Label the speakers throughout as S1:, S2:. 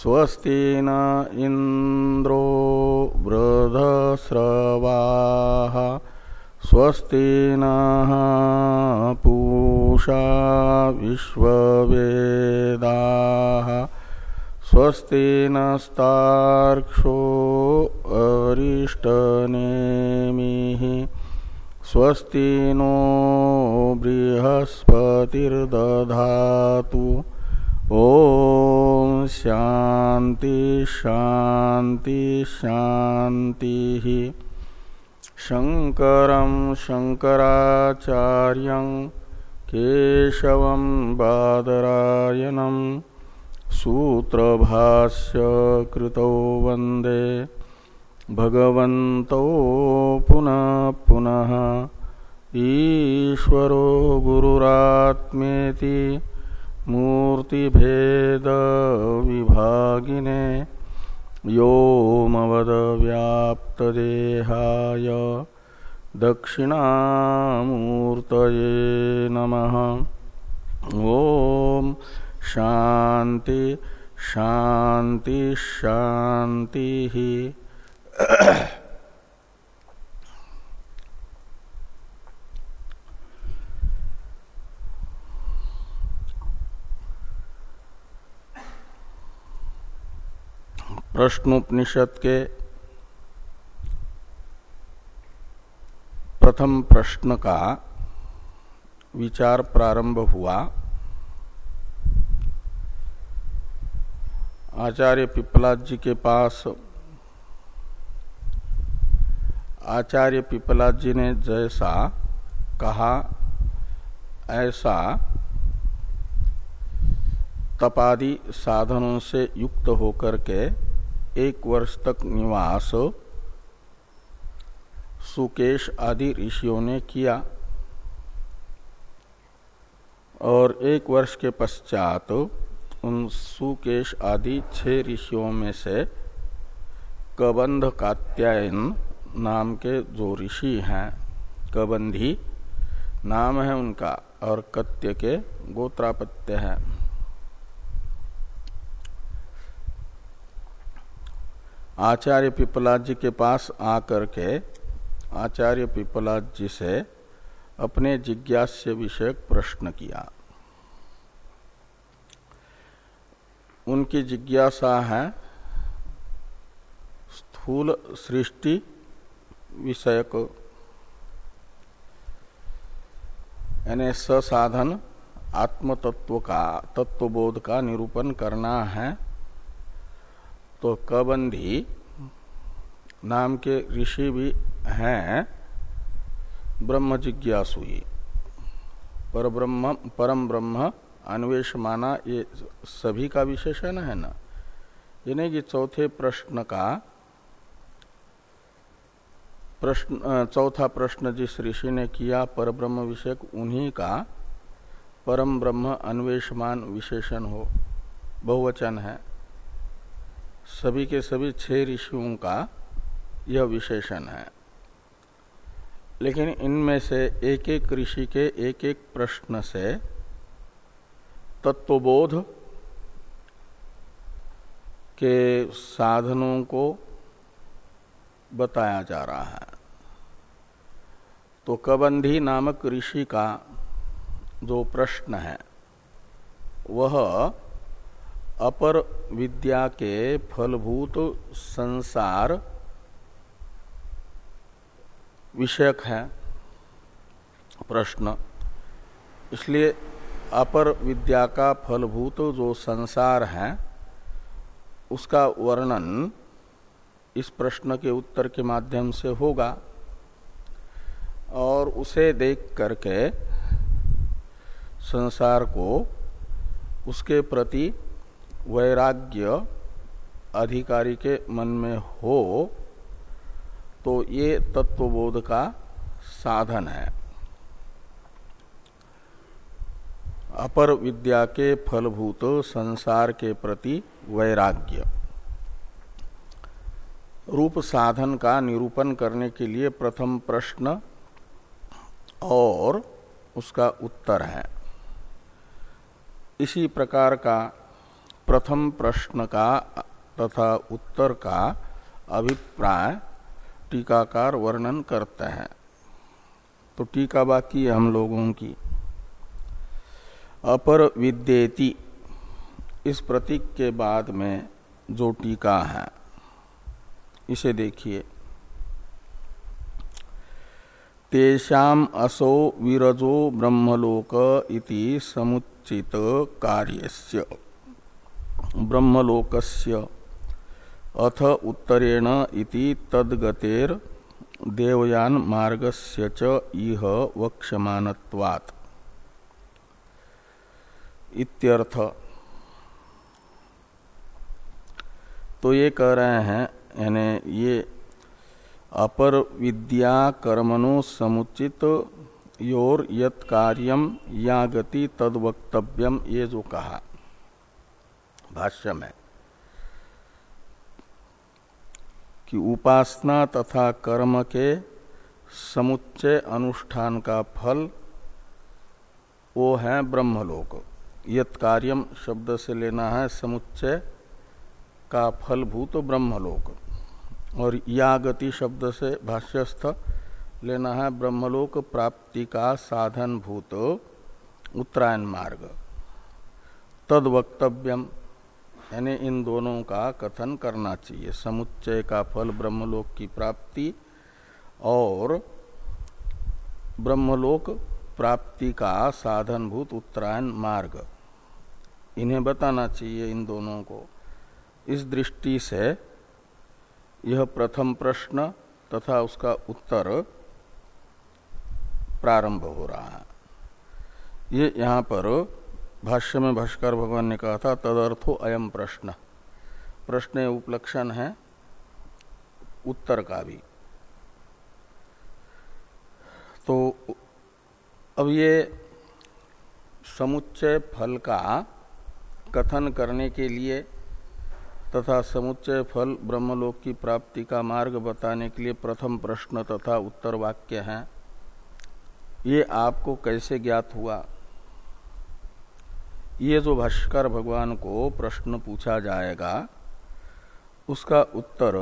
S1: स्वस्ति न इन्द्रो वृधस्रवाः स्वस्ति नः पूषा विश्ववेदाः स्वस्ति नस्तार्क्ष्यो अरिष्टनेमिः स्वस्ति नो बृहस्पतिर्दधातु ॐ शान्ति शान्ति शान्तिः। शङ्करं शङ्कराचार्यं केशवं बादरायणं सूत्रभाष्य कृतौ वंदे। भगवन्तौ पुनः पुनः। ईश्वरो गुरुरात्मेति मूर्तिभेदविभागिने व्योमवदव्याप्तदेहाय दक्षिणामूर्तये नमः। ॐ शान्ति शान्ति शान्तिः। प्रश्नोपनिषद के प्रथम प्रश्न का विचार प्रारंभ हुआ। आचार्य पिपलाद जी के पास आचार्य पिपलाद जी ने जैसा कहा, ऐसा तपादि साधनों से युक्त होकर के एक वर्ष तक निवास सुकेश आदि ऋषियों ने किया और एक वर्ष के पश्चात उन सुकेश आदि छह ऋषियों में से कबंध कात्यायन नाम के जो ऋषि हैं, कबंधी, नाम है उनका और कत्य के गोत्रापत्य है। आचार्य पिपलाद जी के पास आकर के, आचार्य पिपलाद जी से अपने जिज्ञास्य विषयक प्रश्न किया। उनकी जिज्ञासा है स्थूल सृष्टि विषयक। यानी ससाधन आत्म तत्व का, तत्वबोध का निरूपण करना है। तो कबंधी नाम के ऋषि भी हैं, ब्रह्म जिज्ञासु पर ब्रह्म, परम ब्रह्म अन्वेष माना ये सभी का विशेषण है ना? ये नहीं कि चौथे प्रश्न का, प्रश्न चौथा प्रश्न जिस ऋषि ने किया पर ब्रह्म विषयक, उन्हीं का परम ब्रह्म अन्वेषमान विशेषण हो, बहुवचन है। सभी के सभी छह ऋषियों का यह विशेषण है। लेकिन इनमें से एक एक ऋषि के एक एक प्रश्न से तत्वबोध के साधनों को बताया जा रहा है। तो कबंधी नामक ऋषि का जो प्रश्न है, वह अपर विद्या के फलभूत संसार विषयक है प्रश्न। इसलिए अपर विद्या का फलभूत जो संसार है, उसका वर्णन इस प्रश्न के उत्तर के माध्यम से होगा। और उसे देख करके संसार को उसके प्रति वैराग्य अधिकारी के मन में हो तो ये तत्वबोध का साधन है। अपर विद्या के फलभूत संसार के प्रति वैराग्य। रूप साधन का निरूपण करने के लिए प्रथम प्रश्न और उसका उत्तर है। इसी प्रकार का प्रथम प्रश्न का, तथा उत्तर का अभिप्राय टीकाकार वर्णन करते हैं। तो टीका बाकी हम लोगों की। अपर विद्येति, इस प्रतीक के बाद में जो टीका है, इसे देखिए। तेषाम असो विरजो ब्रह्मलोक इति समुचित कार्यस्य। ब्रह्मलोकस्य। अथ उत्तरेण इति तद्गतेर देवयान मार्गस्य च इह वक्षमानत्वात् इत्यर्थ। तो ये कह रहे हैं, यानी ये अपर विद्या कर्मणो समुचित योर यत कार्यम या गति तद वक्तव्यम ये जो कहा। भाष्य में, कि उपासना तथा कर्म के समुच्चय अनुष्ठान का फल, वो है ब्रह्मलोक। यत कार्यम शब्द से लेना है समुच्चय का फलभूत ब्रह्मलोक। और या गति शब्द से भाष्यस्थ लेना है ब्रह्मलोक प्राप्ति का साधन भूत उत्तरायण मार्ग। तद वक्तव्यम यानी इन दोनों का कथन करना चाहिए। समुच्चय का फल ब्रह्मलोक की प्राप्ति और ब्रह्मलोक प्राप्ति का साधनभूत उत्तरायण मार्ग। इन्हें बताना चाहिए इन दोनों को। इस दृष्टि से यह प्रथम प्रश्न तथा उसका उत्तर प्रारंभ हो रहा है। ये यहाँ पर भाष्य में भाष्कर भगवान ने कहा था, तदर्थो अयम प्रश्न। प्रश्न उपलक्षण है उत्तर का भी। तो अब ये समुच्चय फल का कथन करने के लिए तथा समुच्चय फल ब्रह्मलोक की प्राप्ति का मार्ग बताने के लिए प्रथम प्रश्न तथा उत्तर वाक्य है, ये आपको कैसे ज्ञात हुआ? ये जो भाष्कर भगवान को प्रश्न पूछा जाएगा, उसका उत्तर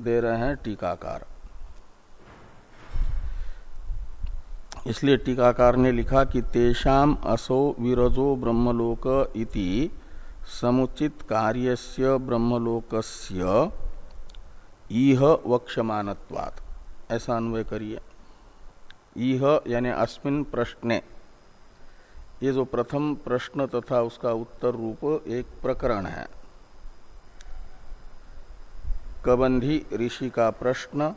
S1: दे रहे हैं टीकाकार। इसलिए टीकाकार ने लिखा कि तेषाम असो विरजो ब्रह्मलोक इति समुचित कार्यस्य ब्रह्मलोकस्य इह वक्षमानत्वात् ऐसा अन्वय करिए। इह यानी अस्मिन प्रश्ने। ये जो प्रथम प्रश्न तथा उसका उत्तर रूप एक प्रकरण है। कबंधी ऋषि का प्रश्न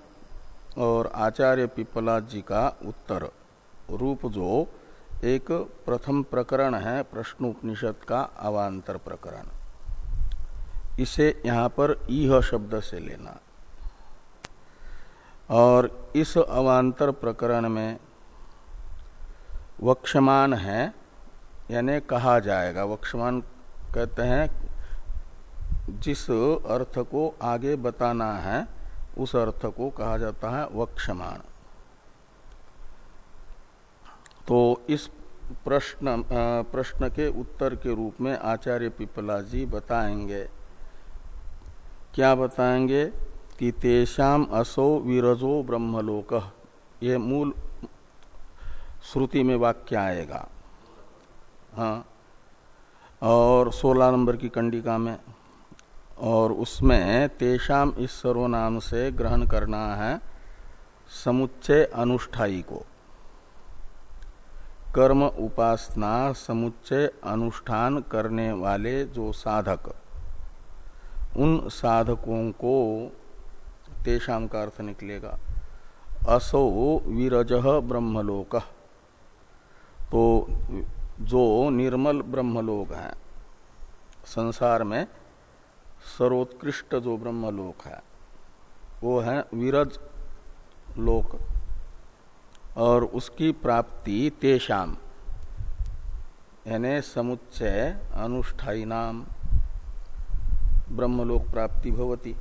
S1: और आचार्य पिपला जी का उत्तर। रूप जो एक प्रथम प्रकरण है प्रश्न उपनिषद का अवान्तर प्रकरण। इसे यहाँ पर ईह शब्द से लेना। और इस अवान्तर प्रकरण में वक्षमान है यानी कहा जाएगा। वक्षमान कहते हैं, जिस अर्थ को आगे बताना है, उस अर्थ को कहा जाता है वक्षमान तो इस प्रश्न प्रश्न के उत्तर के रूप में आचार्य पिपला जी बताएँगे। क्या बताएँगे? कि तेषाम असो विरजो ब्रह्मलोक। ये मूल श्रुति में वाक्य आएगा। हाँ। और सोलह नंबर की कंडिका में, और उसमें तेषाम इस सर्वनाम से ग्रहण करना है समुच्चय अनुष्ठाई को। कर्म उपासना समुच्चय अनुष्ठान करने वाले जो साधक, उन साधकों को तेषाम का अर्थ निकलेगा, असो विरज ब्रह्मलोक। तो जो निर्मल ब्रह्मलोक है, संसार में सर्वोत्कृष्ट जो ब्रह्मलोक है, वो है विरज लोक। और उसकी प्राप्ति तेषाम, यानी समुच्चय अनुष्ठाई नाम ब्रह्मलोक प्राप्ति भवती,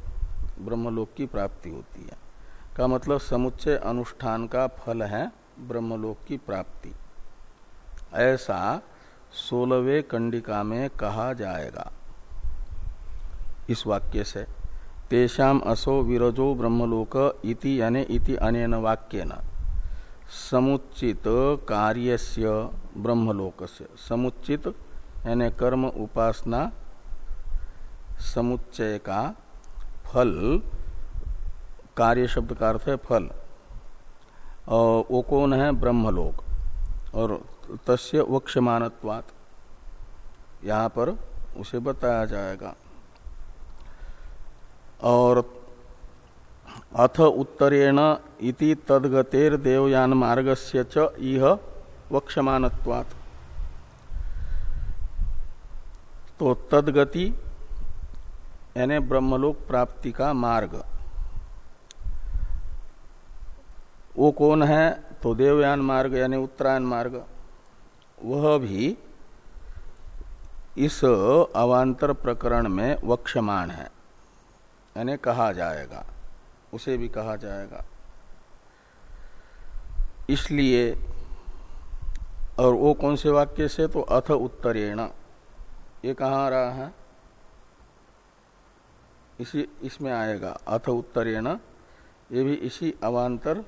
S1: ब्रह्मलोक की प्राप्ति होती है। का मतलब समुच्चय अनुष्ठान का फल है ब्रह्मलोक की प्राप्ति। ऐसा सोलहवे कंडिका में कहा जाएगा। इस वाक्य से, तेषाम असो विरजो ब्रह्मलोक इति यानी इति अनेन वाक्य न समुचित कार्यस्य ब्रह्मलोकस्य। समुचित यानी कर्म उपासना, समुच्चय का फल, कार्य शब्द का अर्थ है फल। और वो कौन है? ब्रह्मलोक। और तस्य वक्षमानत्वात यहाँ पर उसे बताया जाएगा। और अथ उत्तरेण इति तदगतेर देवयान मार्गस्य च इह वक्षमानत्वात् तो तदगति यानी ब्रह्मलोक प्राप्ति का मार्ग। वो कौन है? तो देवयान मार्ग यानी उत्तरायण मार्ग। वह भी इस अवांतर प्रकरण में वक्षमान है। यानी कहा जाएगा। उसे भी कहा जाएगा। इसलिए, और वो कौन से वाक्य से? तो अथ उत्तरेण। ये कहा आ रहा है? इसी, इसमें आएगा। अथ उत्तरेण। ये भी इसी अवांतर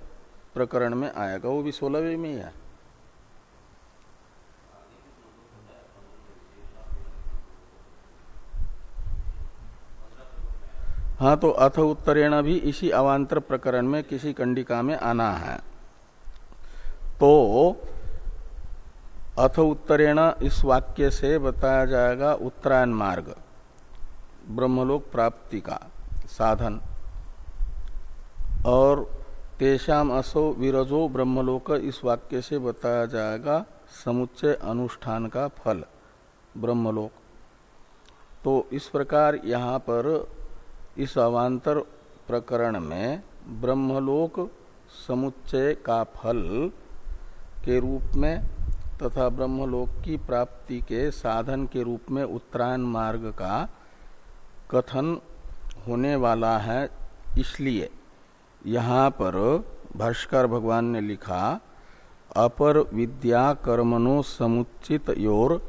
S1: प्रकरण में आएगा। वो भी सोलहवें में ही है। हाँ तो अथ उत्तरेण भी इसी अवांतर प्रकरण में किसी कंडिका में आना है। तो अथ उत्तरेण इस वाक्य से बताया जाएगा उत्तरायण मार्ग, ब्रह्मलोक प्राप्ति का साधन। और तेषाम असो विरजो ब्रह्मलोक इस वाक्य से बताया जाएगा समुच्चय अनुष्ठान का फल, ब्रह्मलोक। तो इस प्रकार यहाँ पर इस अवांतर प्रकरण में ब्रह्मलोक समुच्चय का फल के रूप में तथा ब्रह्मलोक की प्राप्ति के साधन के रूप में उत्तरायण मार्ग का कथन होने वाला है। इसलिए यहाँ पर भाष्कर भगवान ने लिखा, अपर विद्या कर्मणो समुचित योर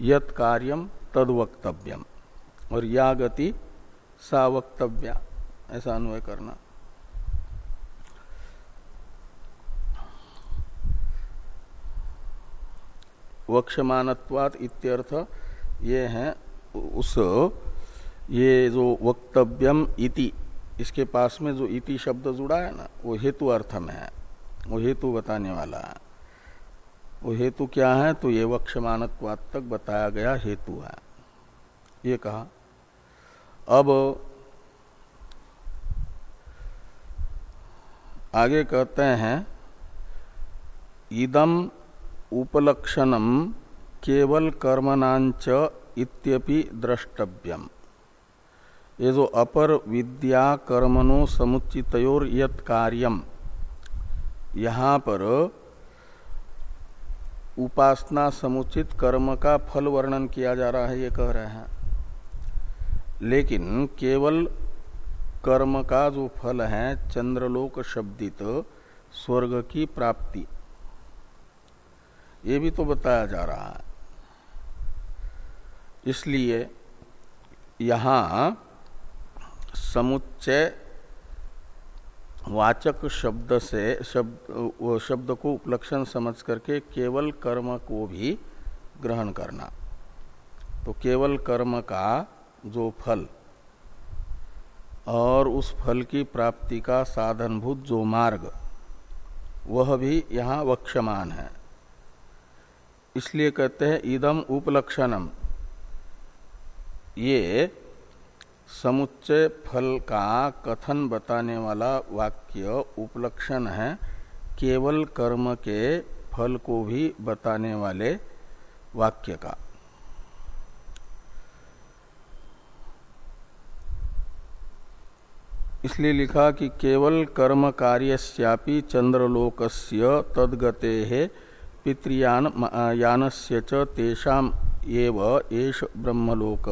S1: यत कार्यम तद वक्तव्यम और या गति सा वक्तव्या, ऐसा अन्वय करना। वक्षमानत्वात इत्यर्थ ये है, उस, ये जो वक्तव्यम इति, इसके पास में जो इति शब्द जुड़ा है ना, वो हेतु अर्थ में है, वो हेतु बताने वाला है। वो हेतु क्या है? तो ये वक्षमानत्वात तक बताया गया हेतु है। ये कहा। अब आगे कहते हैं, इदम उपलक्षणम केवल कर्मनाच इत्यपि द्रष्टव्यम। ये जो अपर विद्या कर्मणो समुचितोर यत कार्यम, यहाँ पर उपासना समुचित कर्म का फल वर्णन किया जा रहा है, ये कह रहे हैं। लेकिन केवल कर्म का जो फल है, चंद्रलोक शब्दित स्वर्ग की प्राप्ति। ये भी तो बताया जा रहा है। इसलिए यहाँ समुच्चय वाचक शब्द से, शब्द शब्द को उपलक्षण समझ करके केवल कर्म को भी ग्रहण करना। तो केवल कर्म का जो फल। और उस फल की प्राप्ति का साधनभूत जो मार्ग, वह भी यहाँ वक्षमान है। इसलिए कहते हैं, इदम उपलक्षणम। ये समुच्चय फल का कथन बताने वाला वाक्य उपलक्षण है, केवल कर्म के फल को भी बताने वाले वाक्य का। इसलिए लिखा कि केवल कर्म कार्यस्यापि चंद्रलोकस्य तदगते है पितृयान एव एष ब्रह्मलोक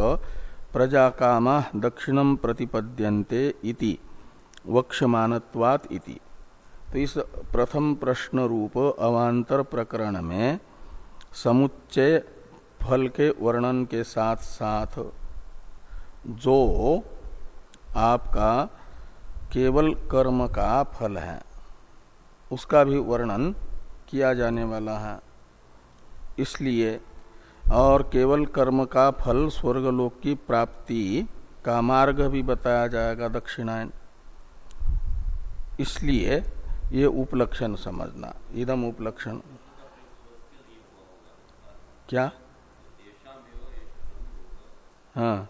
S1: प्रजा कामा दक्षिणम प्रतिपद्यन्ते इति वक्षमानत्वात् इति। तो इस प्रथम प्रश्न रूप अवांतर प्रकरण में समुच्चय फल के वर्णन के साथ साथ जो आपका केवल कर्म का फल है। उसका भी वर्णन किया जाने वाला है। इसलिए और केवल कर्म का फल स्वर्गलोक की प्राप्ति का मार्ग भी बताया जाएगा दक्षिणायन। इसलिए ये उपलक्षण समझना, इदम उपलक्षण। क्या? हाँ।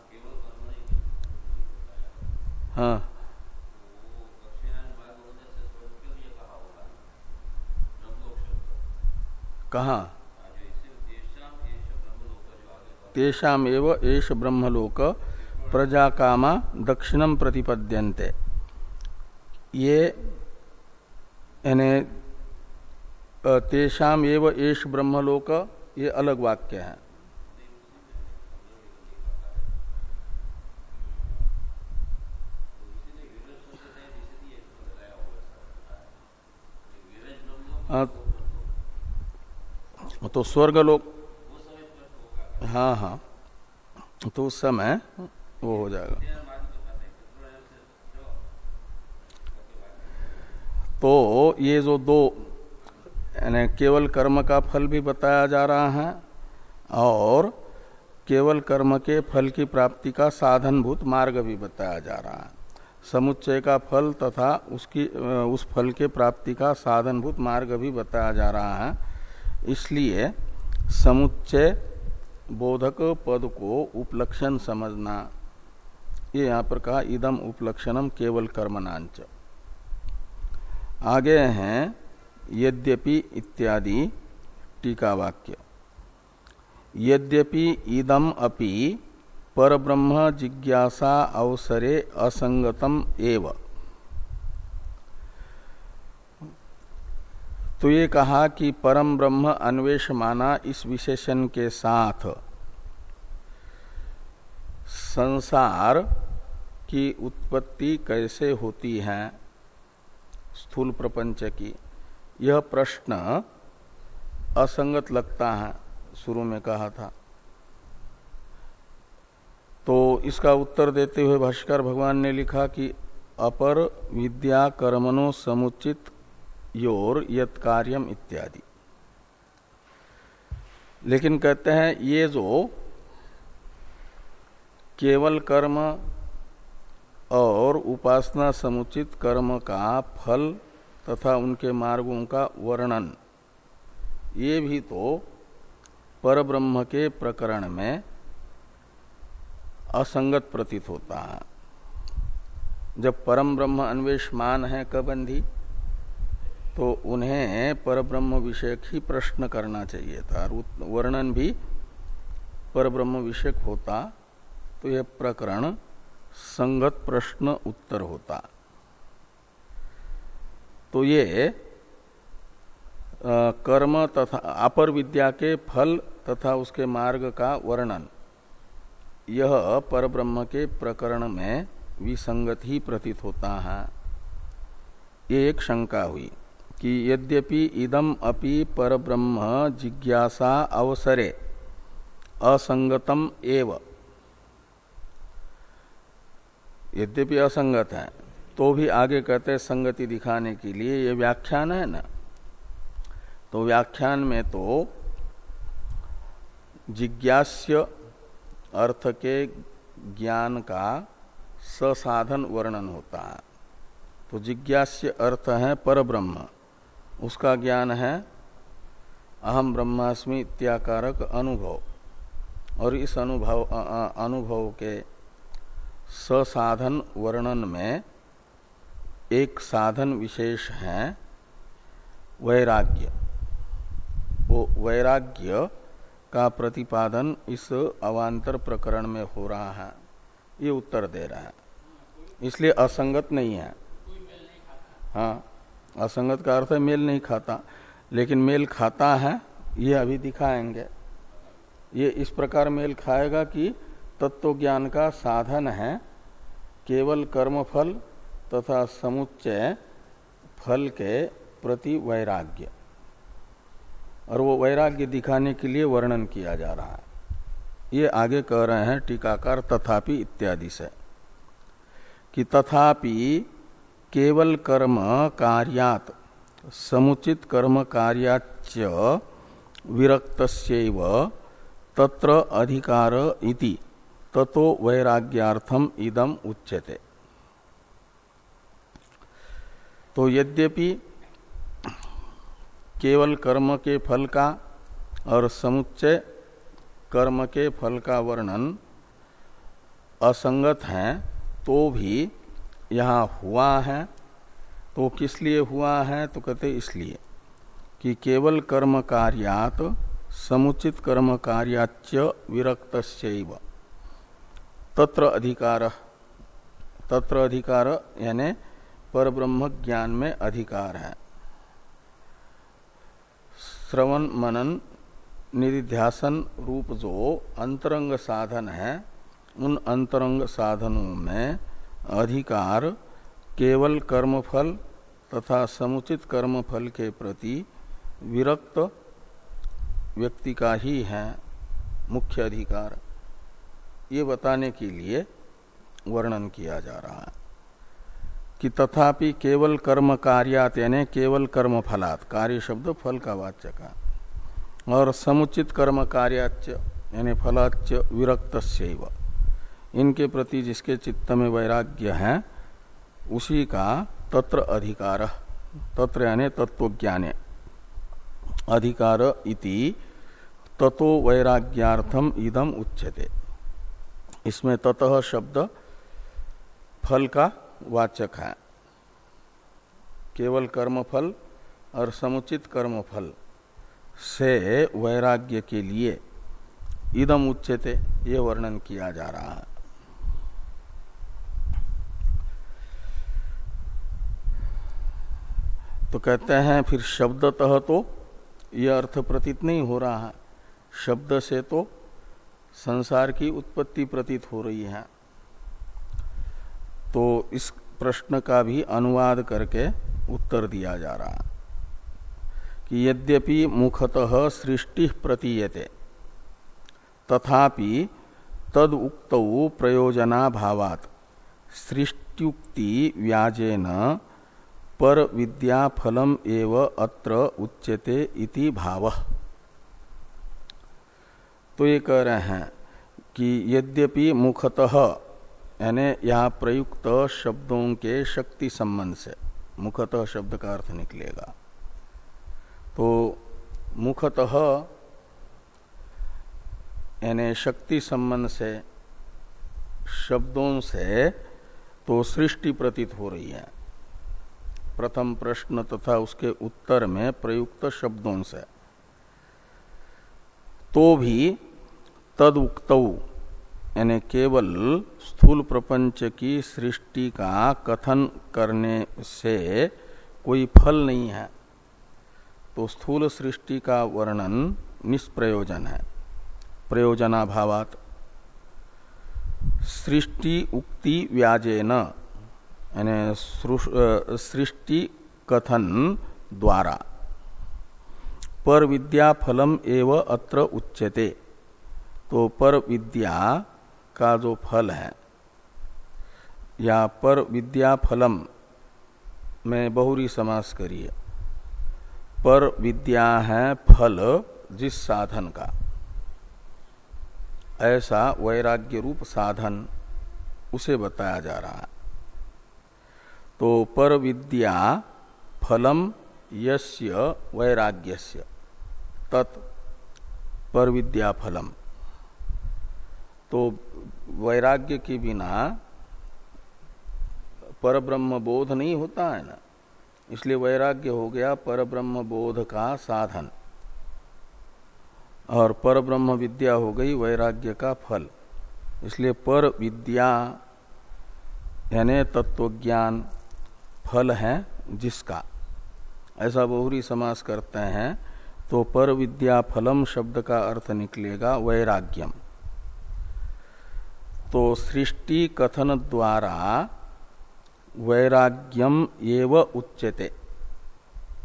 S1: हाँ। कहा? तेषाम एव एष ब्रह्मलोक प्रजा कामा दक्षिणम प्रतिपद्यन्ते। ये यानी तेषाम एव एष ब्रह्मलोक ये अलग वाक्य है। तो स्वर्ग लोग हाँ हाँ। तो उस समय वो हो जाएगा। तो ये जो दो, यानी केवल कर्म का फल भी बताया जा रहा है, और केवल कर्म के फल की प्राप्ति का साधनभूत मार्ग भी बताया जा रहा है। समुच्चय का फल तथा उसकी, उस फल के प्राप्ति का साधनभूत मार्ग भी बताया जा रहा है। इसलिए समुच्चय बोधक पद को उपलक्षण समझना। ये यहाँ पर कहा, इदम उपलक्षणम केवल कर्मनांच आगे हैं, यद्यपि इत्यादि टीका वाक्य। यद्यपि इदम अपि परब्रह्म जिज्ञासा अवसरे असंगतम एवं। तो ये कहा कि परम ब्रह्म अन्वेष माना इस विशेषण के साथ। संसार की उत्पत्ति कैसे होती है? स्थूल प्रपंच की। यह प्रश्न असंगत लगता है, शुरू में कहा था। तो इसका उत्तर देते हुए भाष्कर भगवान ने लिखा कि अपर विद्या कर्मणों समुचित योर यत कार्यम इत्यादि। लेकिन कहते हैं, ये जो केवल कर्म और उपासना समुचित कर्म का फल तथा उनके मार्गों का वर्णन, ये भी तो परब्रह्म के प्रकरण में असंगत प्रतीत होता है। जब परम ब्रह्म अन्वेष मान है कबंधी तो उन्हें परब्रह्म विषयक ही प्रश्न करना चाहिए था। वर्णन भी परब्रह्म विषयक होता तो यह प्रकरण संगत प्रश्न उत्तर होता। तो ये कर्म तथा अपर विद्या के फल तथा उसके मार्ग का वर्णन, यह परब्रह्म के प्रकरण में विसंगत ही प्रतीत होता है। ये एक शंका हुई। कि यद्यपि इदम अपि परब्रह्म जिज्ञासा अवसरे, असंगतम एव। यद्यपि असंगत है तो भी आगे कहते संगति दिखाने के लिए ये व्याख्यान है ना? तो व्याख्यान में तो जिज्ञास्य अर्थ के ज्ञान का ससाधन वर्णन होता है। तो जिज्ञास्य अर्थ है परब्रह्म। उसका ज्ञान है अहम ब्रह्मास्मि इत्याकारक अनुभव। और इस अनुभव अनुभव के ससाधन वर्णन में एक साधन विशेष है, वैराग्य। वो वैराग्य का प्रतिपादन इस अवांतर प्रकरण में हो रहा है। ये उत्तर दे रहा है। इसलिए असंगत नहीं है। हाँ। असंगत का अर्थ मेल नहीं खाता। लेकिन मेल खाता है, ये अभी दिखाएँगे। ये इस प्रकार मेल खाएगा कि तत्व ज्ञान का साधन है, केवल कर्मफल तथा समुच्चय फल के प्रति वैराग्य। और वो वैराग्य दिखाने के लिए वर्णन किया जा रहा है। ये आगे कह रहे हैं टीकाकार तथापि इत्यादि से, कि तथापि केवल कर्म कार्यात, समुचित कर्म कार्याच विरक्त तत्र अधिकार इति, ततो वैराग्यार्थम इदम उच्यते। तो यद्यपि केवल कर्म के फल का और समुच्चय कर्म के फल का वर्णन असंगत हैं तो भी यहाँ हुआ है तो किस लिए हुआ है? तो कहते इसलिए कि केवल कर्म कार्यात समुचित कर्म कार्याच विरक्त तत्र अधिकार तत्र अधिकार यानी पर ब्रह्म ज्ञान में अधिकार है। श्रवण मनन निधिध्यासन रूप जो अंतरंग साधन है, उन अंतरंग साधनों में अधिकार केवल कर्मफल तथा समुचित कर्मफल के प्रति विरक्त व्यक्ति का ही है मुख्य अधिकार। ये बताने के लिए वर्णन किया जा रहा है कि तथापि केवल कर्म कार्यात यानी केवल कर्म फलात कार्य शब्द फल का वाच्य का, और समुचित कर्म कार्याच यानी फलाच विरक्त इनके प्रति जिसके चित्त में वैराग्य है, उसी का तत्र अधिकार, तत्र यानी तत्वज्ञाने अधिकार इति ततो वैराग्यार्थम इदम उच्यते। इसमें ततः शब्द फल का वाचक है। केवल कर्मफल और समुचित कर्मफल से वैराग्य के लिए इदम उच्यते, ये वर्णन किया जा रहा है। तो कहते हैं, फिर शब्दतः तो यह अर्थ प्रतीत नहीं हो रहा है। शब्द से तो संसार की उत्पत्ति प्रतीत हो रही है। तो इस प्रश्न का भी अनुवाद करके उत्तर दिया जा रहा है कि यद्यपि मुखतः सृष्टि प्रतीयते, तथापि तद उक्त प्रयोजना भावात सृष्टियुक्ति व्याजेन पर विद्या फलम एव अत्र उच्यते इति भाव। तो ये कह रहे हैं कि यद्यपि मुखतः, यानी यहाँ प्रयुक्त शब्दों के शक्ति संबंध से, मुखतः शब्द का अर्थ निकलेगा। तो मुखतः, यानी शक्ति संबंध से, शब्दों से तो सृष्टि प्रतीत हो रही है। प्रथम प्रश्न तथा उसके उत्तर में प्रयुक्त शब्दों से। तो भी तद उक्त यानी केवल स्थूल प्रपंच की सृष्टि का कथन करने से कोई फल नहीं है। तो स्थूल सृष्टि का वर्णन निष्प्रयोजन है। प्रयोजनाभावात। सृष्टि उक्ति व्याजेन। यानी सृष्टि कथन द्वारा। पर विद्या फलम एव अत्र उच्यते। तो पर विद्या का जो फल है, या पर विद्या फलम, में बहुरी समास करिए। पर विद्या है फल जिस साधन का। ऐसा वैराग्य रूप साधन उसे बताया जा रहा है। तो पर विद्या फलम यस्य वैराग्यस्य। तत् पर विद्या फलम तो वैराग्य के बिना पर ब्रह्म बोध नहीं होता है ना। इसलिए वैराग्य हो गया पर ब्रह्म बोध का साधन। और पर ब्रह्म विद्या हो गई वैराग्य का फल। इसलिए पर विद्या यानी तत्वज्ञान फल है जिसका। ऐसा बहुरी समास करते हैं तो पर विद्या फलम शब्द का अर्थ निकलेगा वैराग्यम। तो सृष्टि कथन द्वारा वैराग्यम एव उच्यते,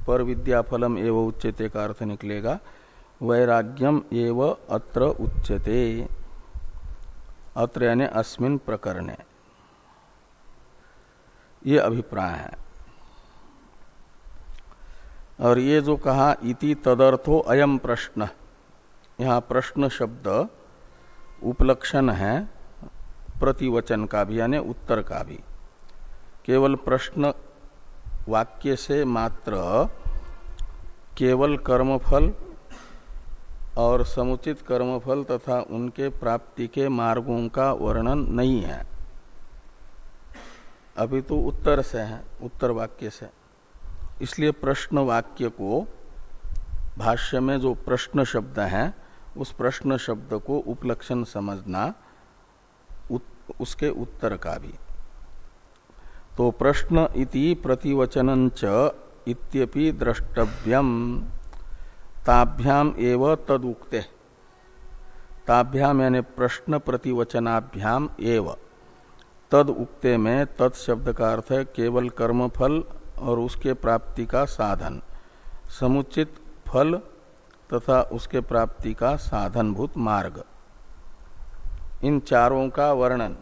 S1: पर विद्या फलम एव उच्यते का अर्थ निकलेगा, वैराग्यम एव अत्र उच्यते। अत्र यानी अस्मिन प्रकरणे। ये अभिप्राय है। और ये जो कहा, इति तदर्थो अयम प्रश्न। यहाँ प्रश्न शब्द उपलक्षण है, प्रतिवचन का भी, यानी उत्तर का भी। केवल प्रश्न वाक्य से मात्र केवल कर्मफल और समुचित कर्मफल तथा उनके प्राप्ति के मार्गों का वर्णन नहीं है। अभी तो उत्तर से है, उत्तर वाक्य से। इसलिए प्रश्न वाक्य को, भाष्य में जो प्रश्न शब्द है, उस प्रश्न शब्द को उपलक्षण समझना उसके उत्तर का भी। तो प्रश्न इति प्रतिवचन इत्यपि द्रष्टव्यम। ताभ्याम एव तदुक्ते। ताभ्याम यानी प्रश्न प्रतिवचनाभ्याम एव। तद उक्ते में तद तत्शब्द का अर्थ है केवल कर्म फल और उसके प्राप्ति का साधन। समुचित फल तथा उसके प्राप्ति का साधनभूत मार्ग। इन चारों का वर्णन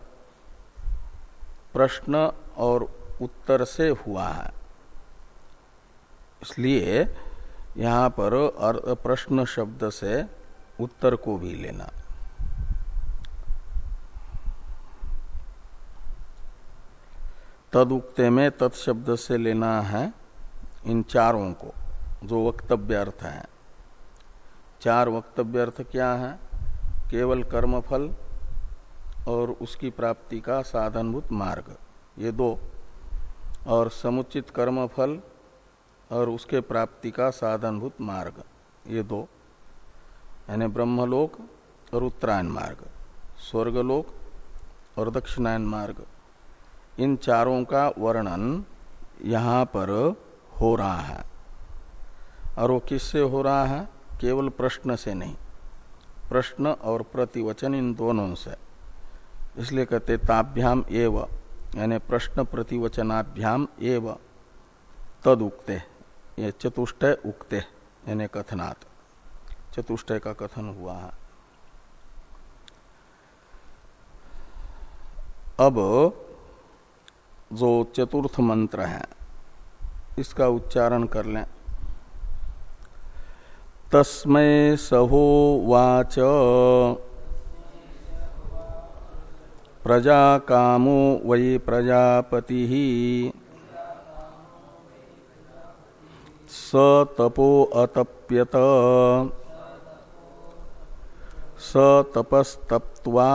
S1: प्रश्न और उत्तर से हुआ है। इसलिए यहाँ पर प्रश्न शब्द से उत्तर को भी लेना। तदुक्ते में तत्शब्द से लेना है इन चारों को, जो वक्तव्य अर्थ है। चार वक्तव्य अर्थ क्या है? केवल कर्मफल और उसकी प्राप्ति का साधनभूत मार्ग, ये दो। और समुचित कर्मफल और उसके प्राप्ति का साधनभूत मार्ग, ये दो। यानी ब्रह्मलोक और उत्तरायण मार्ग, स्वर्गलोक और दक्षिणायन मार्ग। इन चारों का वर्णन यहाँ पर हो रहा है। और वो किससे हो रहा है? केवल प्रश्न से नहीं। प्रश्न और प्रतिवचन इन दोनों से। इसलिए कहते, ताभ्याम एव, यानी प्रश्न प्रतिवचनाभ्याम एव तद उगते ये चतुष्टय उक्ते, यानी कथनात्। चतुष्टय का कथन हुआ है। अब जो चतुर्थ मंत्र है, इसका उच्चारण कर लें। तस्मै सहो वाच। प्रजा कामो वै प्रजापति। स तपो अतप्यत। स तपस्तप्वा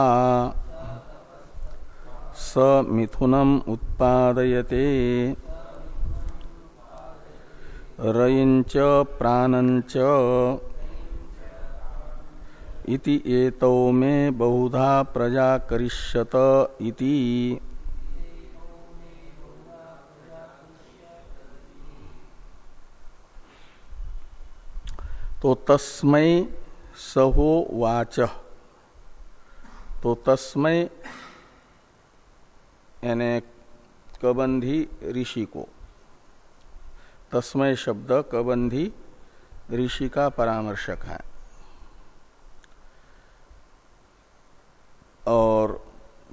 S1: स मिथुनम उत्पादयते। रयिंच प्राणंच इति एतौ में बहुधा प्रजा करिष्यत इति। तो तस्मय सहो वाच तो तस्मय यानी कबंधी ऋषि को। तस्मय शब्द कबंधी ऋषि का परामर्शक है। और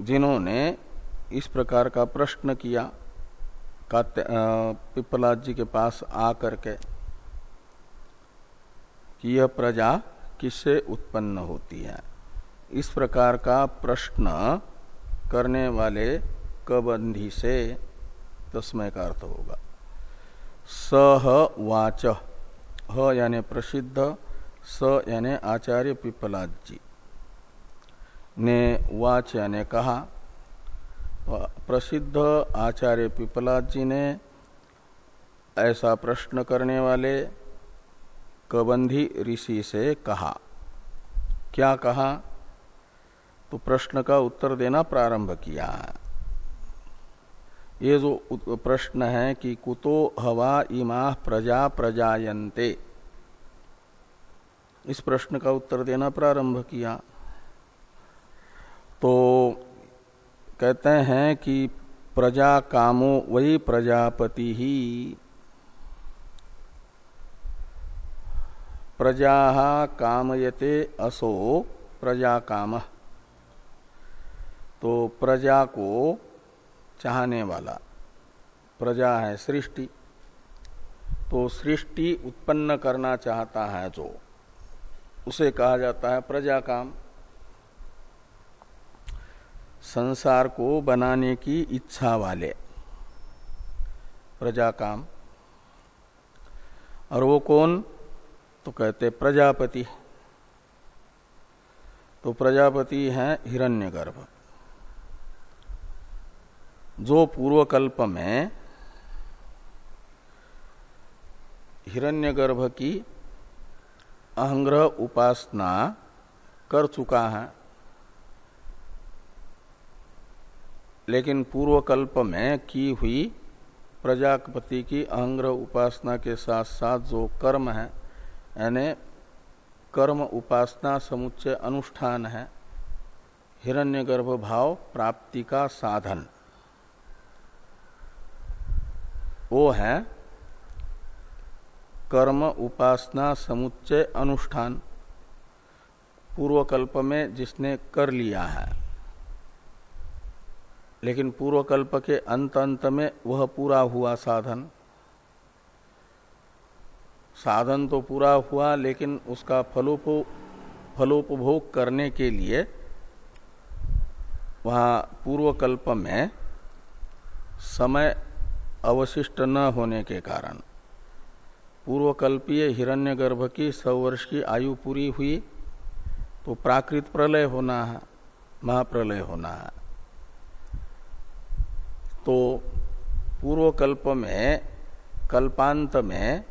S1: जिन्होंने इस प्रकार का प्रश्न किया पिपलाद जी के पास आकर के, कि यह प्रजा किससे उत्पन्न होती है? इस प्रकार का प्रश्न करने वाले कबंधी से तस्मय का अर्थ होगा। सह वाच। ह यानी प्रसिद्ध, स यानी आचार्य पिपलाद जी ने वाच यानी कहा प्रसिद्ध आचार्य पिपलाद जी ने ऐसा प्रश्न करने वाले कबंधी ऋषि से कहा। क्या कहा? तो प्रश्न का उत्तर देना प्रारंभ किया। है ये जो प्रश्न है कि कुतो हवा इमा प्रजा प्रजायन्ते। इस प्रश्न का उत्तर देना प्रारंभ किया। तो कहते हैं कि प्रजा कामो वही प्रजापति ही। प्रजा कामयते असो प्रजा काम। तो प्रजा को चाहने वाला प्रजा है सृष्टि। तो सृष्टि उत्पन्न करना चाहता है जो, उसे कहा जाता है प्रजा काम। संसार को बनाने की इच्छा वाले प्रजा काम। और वो कौन? तो कहते प्रजापति। तो प्रजापति है हिरण्यगर्भ। जो पूर्व कल्प में हिरण्यगर्भ की अहंग्रह उपासना कर चुका है, लेकिन पूर्व कल्प में की हुई प्रजापति की अहंग्रह उपासना के साथ साथ जो कर्म है, यानी कर्म उपासना समुच्चय अनुष्ठान है, हिरण्यगर्भ भाव प्राप्ति का साधन। वो है कर्म, उपासना, समुच्चय, अनुष्ठान। पूर्व कल्प में जिसने कर लिया है। लेकिन पूर्व कल्प के अंत अंत में वह पूरा हुआ साधन। साधन तो पूरा हुआ, लेकिन उसका फलोपो, फलोपभोग करने के लिए वहाँ पूर्व कल्प में समय अवशिष्ट न होने के कारण। पूर्वकल्पीय हिरण्यगर्भ की सौ वर्ष की आयु पूरी हुई तो प्राकृत प्रलय होना है, महाप्रलय होना है। तो पूर्व कल्प में, कल्पांत में,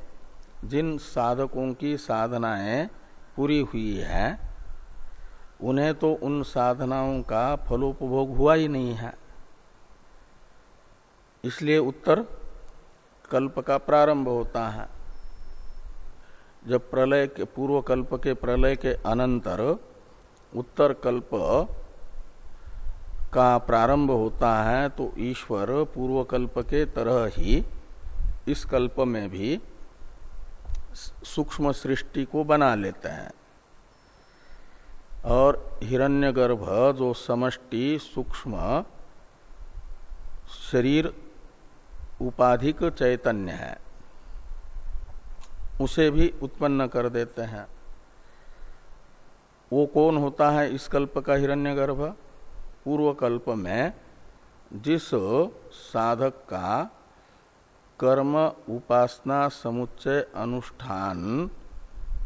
S1: जिन साधकों की साधनाएँ पूरी हुई है, उन्हें तो उन साधनाओं का फलोपभोग हुआ ही नहीं है। इसलिए उत्तर कल्प का प्रारंभ होता है। जब प्रलय के, पूर्व कल्प के प्रलय के अनंतर उत्तर कल्प का प्रारंभ होता है तो ईश्वर पूर्व कल्प के तरह ही इस कल्प में भी सूक्ष्म सृष्टि को बना लेते हैं। और हिरण्यगर्भ जो समष्टि सूक्ष्म शरीर उपाधिक चैतन्य है। उसे भी उत्पन्न कर देते हैं। वो कौन होता है इस कल्प का हिरण्यगर्भ? पूर्व कल्प में जिस साधक का कर्म उपासना समुच्चय अनुष्ठान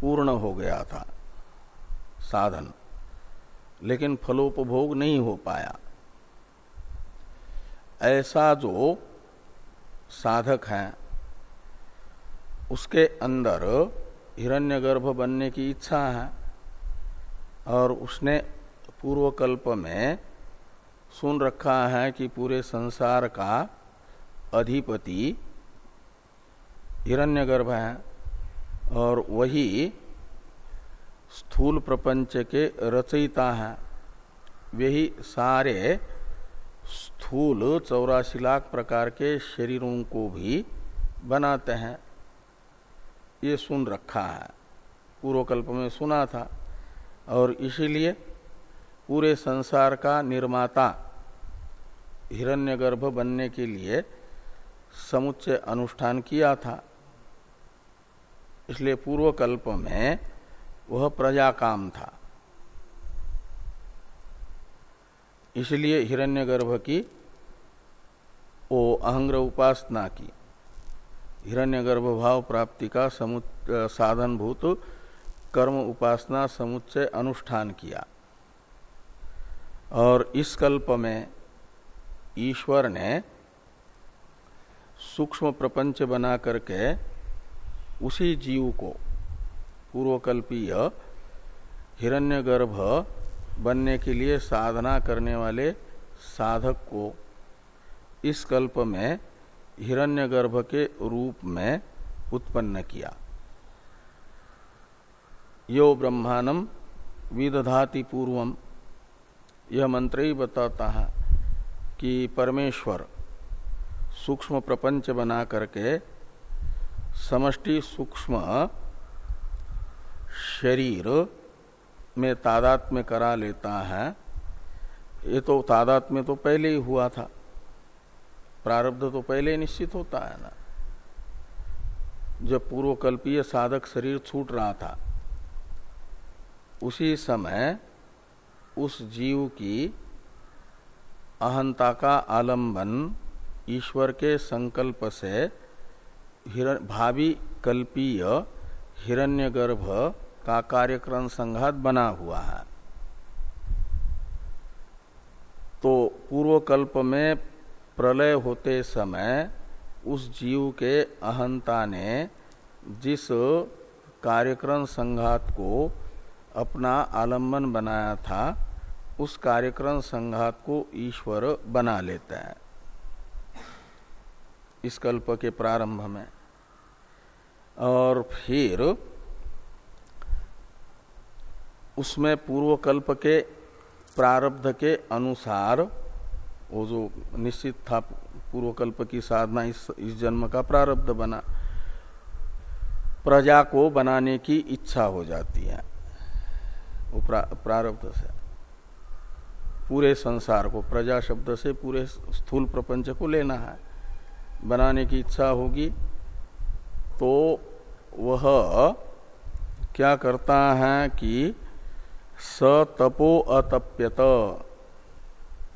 S1: पूर्ण हो गया था, साधन, लेकिन फलोपभोग नहीं हो पाया। ऐसा जो साधक हैं। उसके अंदर हिरण्यगर्भ बनने की इच्छा है और उसने पूर्व कल्प में सुन रखा है कि पूरे संसार का अधिपति हिरण्यगर्भ है और वही स्थूल प्रपंच के रचयिता है। वही सारे स्थूल चौरासी लाख प्रकार के शरीरों को भी बनाते हैं। ये सुन रखा है। पूर्वकल्प में सुना था। और इसीलिए पूरे संसार का निर्माता हिरण्यगर्भ बनने के लिए समुच्चय अनुष्ठान किया था। इसलिए पूर्व कल्प में वह प्रजा काम था। इसलिए हिरण्यगर्भ की वो अहंग्र उपासना की। हिरण्यगर्भ भाव प्राप्ति का साधन भूत कर्म उपासना समुच्चय अनुष्ठान किया। और इस कल्प में ईश्वर ने सूक्ष्म प्रपंच बना करके उसी जीव को पूर्वकल्पीय हिरण्यगर्भ बनने के लिए साधना करने वाले साधक को इस कल्प में, हिरण्यगर्भ के रूप में उत्पन्न किया। यो ब्रह्मांडम विदधाति पूर्वम यह मंत्र ही बताता है कि परमेश्वर सूक्ष्म प्रपंच बना करके समष्टि सूक्ष्म शरीर में तादात्म्य करा लेता है, ये तो तादात्म्य तो पहले ही हुआ था। प्रारब्ध तो पहले ही निश्चित होता है ना। जब पूर्वकल्पीय साधक शरीर छूट रहा था, उसी समय उस जीव की अहंता का आलंबन ईश्वर के संकल्प से भावी कल्पीय हिरण्यगर्भ का कार्यक्रम संघात बना हुआ है। तो पूर्व कल्प में प्रलय होते समय उस जीव के अहंता ने जिस कार्यक्रम संघात को अपना आलंबन बनाया था, उस कार्यक्रम संघात को ईश्वर बना लेता है। इस कल्प के प्रारंभ में। और फिर उसमें पूर्व कल्प के प्रारब्ध के अनुसार वो जो निश्चित था पूर्व कल्प की साधना इस, इस जन्म का प्रारब्ध बना प्रजा को बनाने की इच्छा हो जाती है वो प्रा, प्रारब्ध से। पूरे संसार को प्रजा शब्द से पूरे स्थूल प्रपंच को लेना है। बनाने की इच्छा होगी तो वह क्या करता है कि स तपो अतप्यत।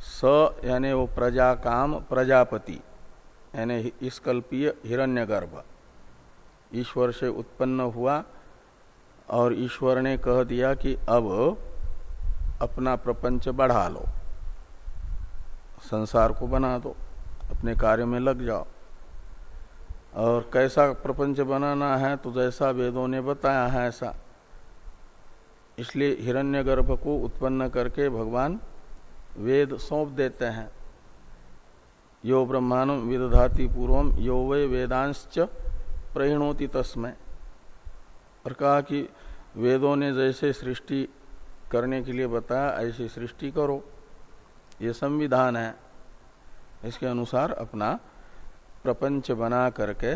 S1: स यानी वो प्रजा काम प्रजापति, यानी इस कल्पीय हिरण्यगर्भ। ईश्वर से उत्पन्न हुआ और ईश्वर ने कह दिया कि अब अपना प्रपंच बढ़ा लो। संसार को बना दो, अपने कार्य में लग जाओ। और कैसा प्रपंच बनाना है तो जैसा वेदों ने बताया है ऐसा। इसलिए हिरण्यगर्भ को उत्पन्न करके भगवान वेद सौंप देते हैं। यो ब्रह्मांड विदधाति पूर्वम यो वे वेदांश प्रहिणोति तस्मय और कहा कि वेदों ने जैसे सृष्टि करने के लिए बताया, ऐसी सृष्टि करो। ये संविधान है। इसके अनुसार अपना प्रपंच बना करके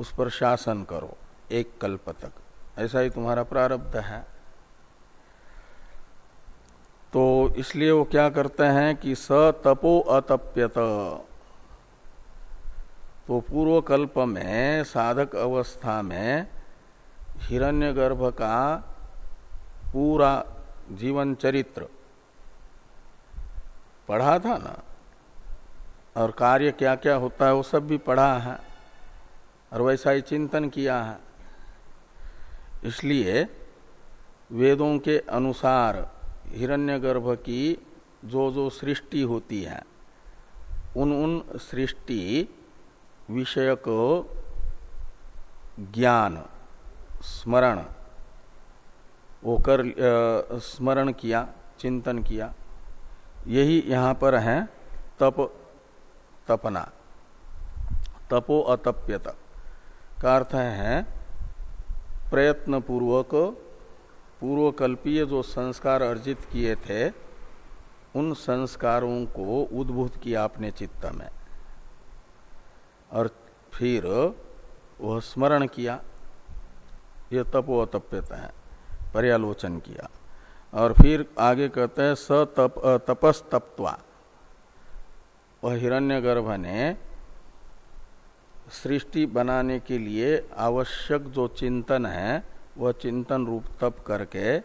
S1: उस पर शासन करो, एक कल्प तक। ऐसा ही तुम्हारा प्रारब्ध है। तो इसलिए वो क्या करते हैं कि स तपो अतप्यत। तो पूर्व कल्प में, साधक अवस्था में, हिरण्यगर्भ का पूरा जीवन चरित्र पढ़ा था ना? और कार्य क्या क्या होता है वो सब भी पढ़ा है, और वैसा ही चिंतन किया है। इसलिए वेदों के अनुसार हिरण्यगर्भ की जो जो सृष्टि होती है, उन उन सृष्टि विषयक ज्ञान, स्मरण, वो कर स्मरण किया, चिंतन किया, यही यहाँ पर है तप, तपना, तपो अतप्यत, का अर्थ है प्रयत्न पूर्वक पूर्वकल्पीय जो संस्कार अर्जित किए थे, उन संस्कारों को उद्भूत किया अपने चित्त में। और फिर वह स्मरण किया। यह तपो है, पर्यालोचन किया। और फिर आगे कहते हैं, स तप तपस तप्वा वह हिरण्यगर्भ ने सृष्टि बनाने के लिए आवश्यक जो चिंतन है वह चिंतन रूप तप करके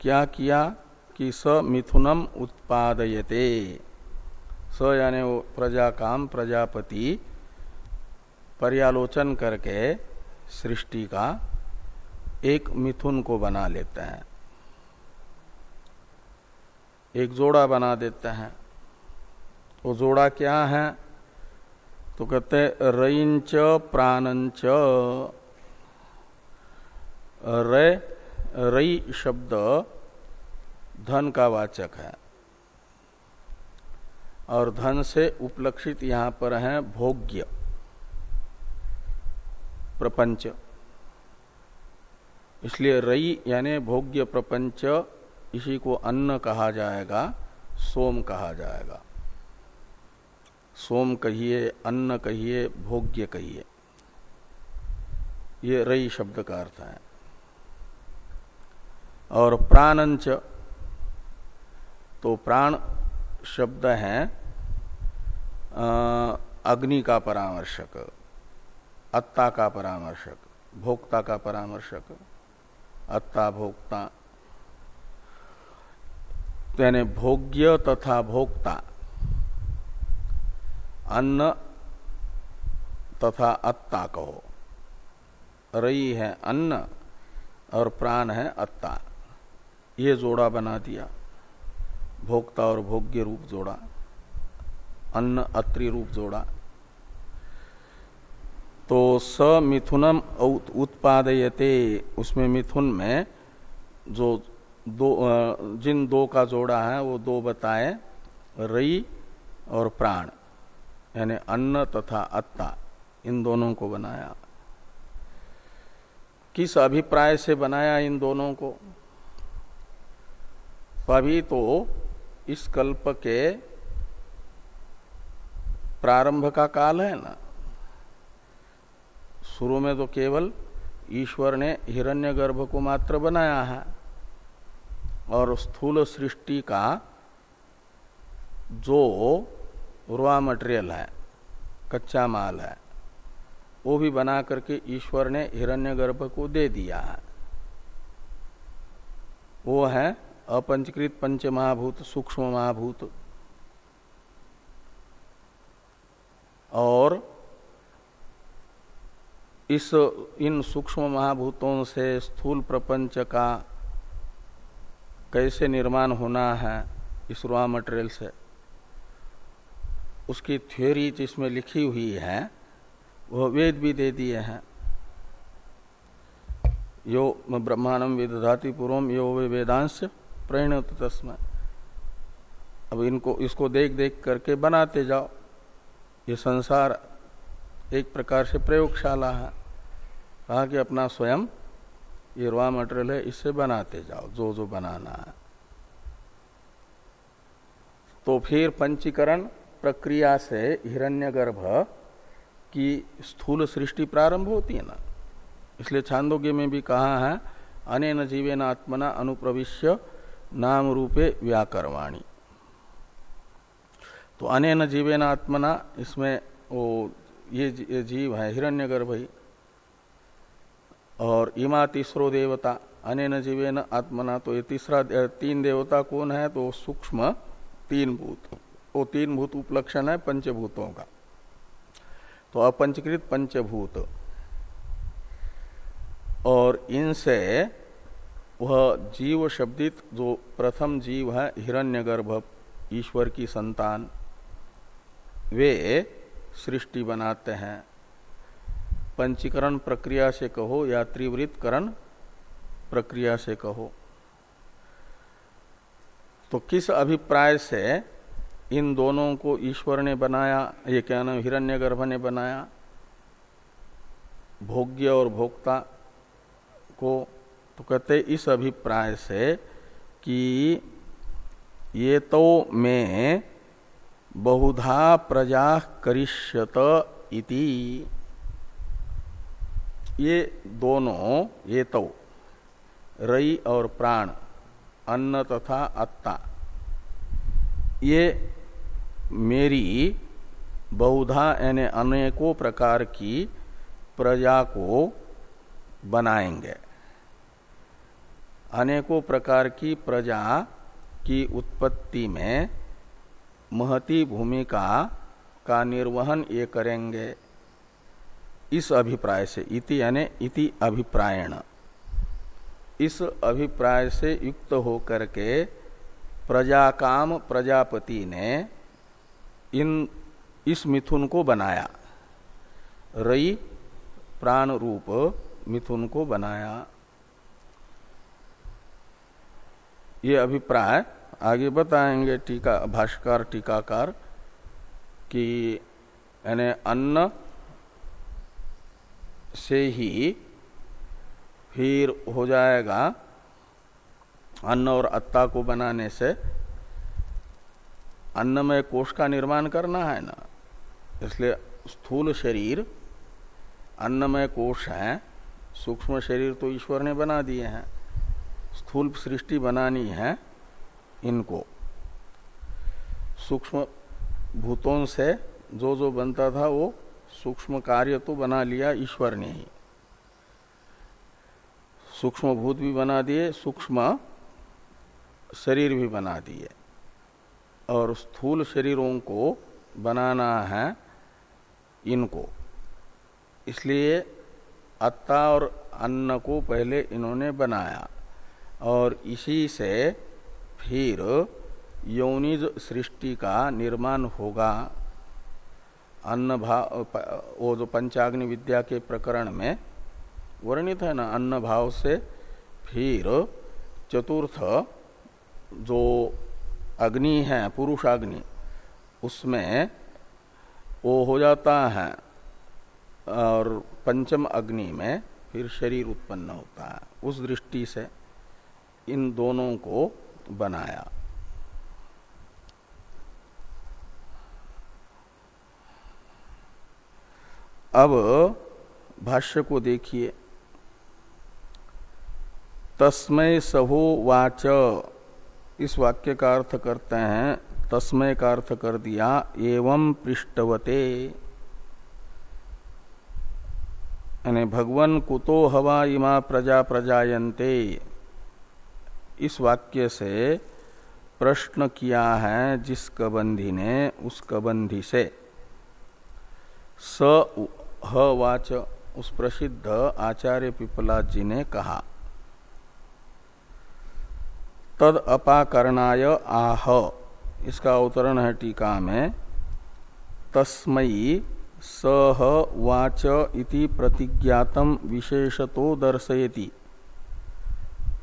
S1: क्या किया कि स मिथुनम उत्पादयते। स यानी वो प्रजा काम, प्रजापति, पर्यालोचन करके सृष्टि का एक मिथुन को बना लेते हैं। एक जोड़ा बना देते हैं। वो जोड़ा क्या है? तो कहते रईंच प्राणंच। रे रई शब्द धन का वाचक है। और धन से उपलक्षित यहाँ पर है भोग्य, प्रपंच। इसलिए रई यानी भोग्य प्रपंच इसी को अन्न कहा जाएगा, सोम कहा जाएगा। सोम कहिए, अन्न कहिए, भोग्य कहिए। ये रई शब्द का अर्थ है। और प्राणंच। तो प्राण शब्द है अग्नि का परामर्शक, अत्ता का परामर्शक, भोक्ता का परामर्शक, अत्ता भोक्ता। तो यानी भोग्य तथा भोक्ता। अन्न तथा अत्ता कहो। रई है अन्न और प्राण है अत्ता। ये जोड़ा बना दिया। भोक्ता और भोग्य रूप जोड़ा। अन्न अत्रि रूप जोड़ा। तो स मिथुनम उत्पादयते। उसमें मिथुन में जो दो जिन दो का जोड़ा है, वो दो बताए। रई और प्राण, यानी अन्न तथा अत्ता, इन दोनों को बनाया। किस अभिप्राय से बनाया इन दोनों को? अभी तो इस कल्प के प्रारंभ का काल है ना। शुरू में तो केवल ईश्वर ने हिरण्यगर्भ को मात्र बनाया है और स्थूल सृष्टि का जो रॉ मटेरियल है, कच्चा माल है, वो भी बना करके ईश्वर ने हिरण्यगर्भ को दे दिया है। वो है अपंचकृत पंच महाभूत सूक्ष्म महाभूत। और इस, इन सूक्ष्म महाभूतों से स्थूल प्रपंच का कैसे निर्माण होना है, इस रॉ मटेरियल से, उसकी थ्योरी जिसमें लिखी हुई है, वह वेद भी दे दिए हैं। यो ब्रह्मांडम विदधाति पूर्वम, यो वे वेदांश। प्रणत तस्म। अब इनको, इसको देख देख करके बनाते जाओ। ये संसार एक प्रकार से प्रयोगशाला है। कहा कि अपना स्वयं ये रॉ मटेरियल है, इससे बनाते जाओ, जो जो बनाना है। तो फिर पंचीकरण प्रक्रिया से हिरण्यगर्भ की स्थूल सृष्टि प्रारंभ होती है ना। इसलिए छांदोग्य में भी कहा है, अनेन जीवेन आत्मना अनुप्रविश्य नाम रूपे व्याकरवाणी। तो अनेन जीवेन आत्मना, इसमें वो ये जीव है हिरण्यगर्भ ही और इमा तीसरो देवता, अनेन जीवेन आत्मना तो ये तीसरा तीन देवता कौन है? तो सूक्ष्म तीन भूत। वो तीन भूत उपलक्षण है पंचभूतों का। तो अपंचकृत पंचभूत। और इनसे वह जीव शब्दित जो प्रथम जीव है, हिरण्यगर्भ, ईश्वर की संतान, वे सृष्टि बनाते हैं। पंचीकरण प्रक्रिया से कहो या त्रिवृतकरण प्रक्रिया से कहो। तो किस अभिप्राय से इन दोनों को ईश्वर ने बनाया, ये क्या नाम, हिरण्यगर्भ ने बनाया? भोग्य और भोक्ता को तो कहते इस अभिप्राय से कि ये तो में बहुधा प्रजा करिष्यत इति। ये दोनों, ये तो रई और प्राण, अन्न तथा अत्ता ये मेरी बहुधा यानी अनेकों प्रकार की प्रजा को बनाएँगे। अनेकों प्रकार की प्रजा की उत्पत्ति में महती भूमिका का निर्वहन ये करेंगे। इस अभिप्राय से, इति यानी इति अभिप्रायण। इस अभिप्राय से युक्त होकर के प्रजाकाम प्रजापति ने इन, इस मिथुन को बनाया। रई प्राण रूप मिथुन को बनाया। ये अभिप्राय आगे बताएँगे टीका, भाष्कर टीकाकार कि यानी अन्न से ही फिर हो जाएगा अन्न और अत्ता को बनाने से। अन्नमय कोष का निर्माण करना है ना, इसलिए स्थूल शरीर अन्नमय कोष है, सूक्ष्म शरीर तो ईश्वर ने बना दिए हैं। स्थूल सृष्टि बनानी है इनको। सूक्ष्म भूतों से जो जो बनता था वो सूक्ष्म कार्य तो बना लिया ईश्वर ने ही। सूक्ष्म भूत भी बना दिए, सूक्ष्म शरीर भी बना दिए। और स्थूल शरीरों को बनाना है इनको। इसलिए अत्ता और अन्न को पहले इन्होंने बनाया। और इसी से फिर यौनिज सृष्टि का निर्माण होगा। अन्न भाव वो जो पंचाग्नि विद्या के प्रकरण में वर्णित है ना अन्न भाव से फिर चतुर्थ जो अग्नि है पुरुष अग्नि उसमें वो हो जाता है और पंचम अग्नि में फिर शरीर उत्पन्न होता है। उस दृष्टि से इन दोनों को बनाया। अब भाष्य को देखिए। तस्मय सहो वाच। इस वाक्य का अर्थ करते हैं तस्मय का अर्थ कर दिया, एवं पृष्ठवते। यानी भगवन कुतो हवा इमा प्रजा प्रजायन्ते। इस वाक्य से प्रश्न किया है जिस कबंधी ने, उस कबंधी से। स वाच, उस प्रसिद्ध आचार्य पिपला जी ने कहा, तद अपाकरणाय आह। इसका अवतरण है टीका में तस्मयी सह वाच इति प्रतिज्ञातम विशेषतो दर्शयति।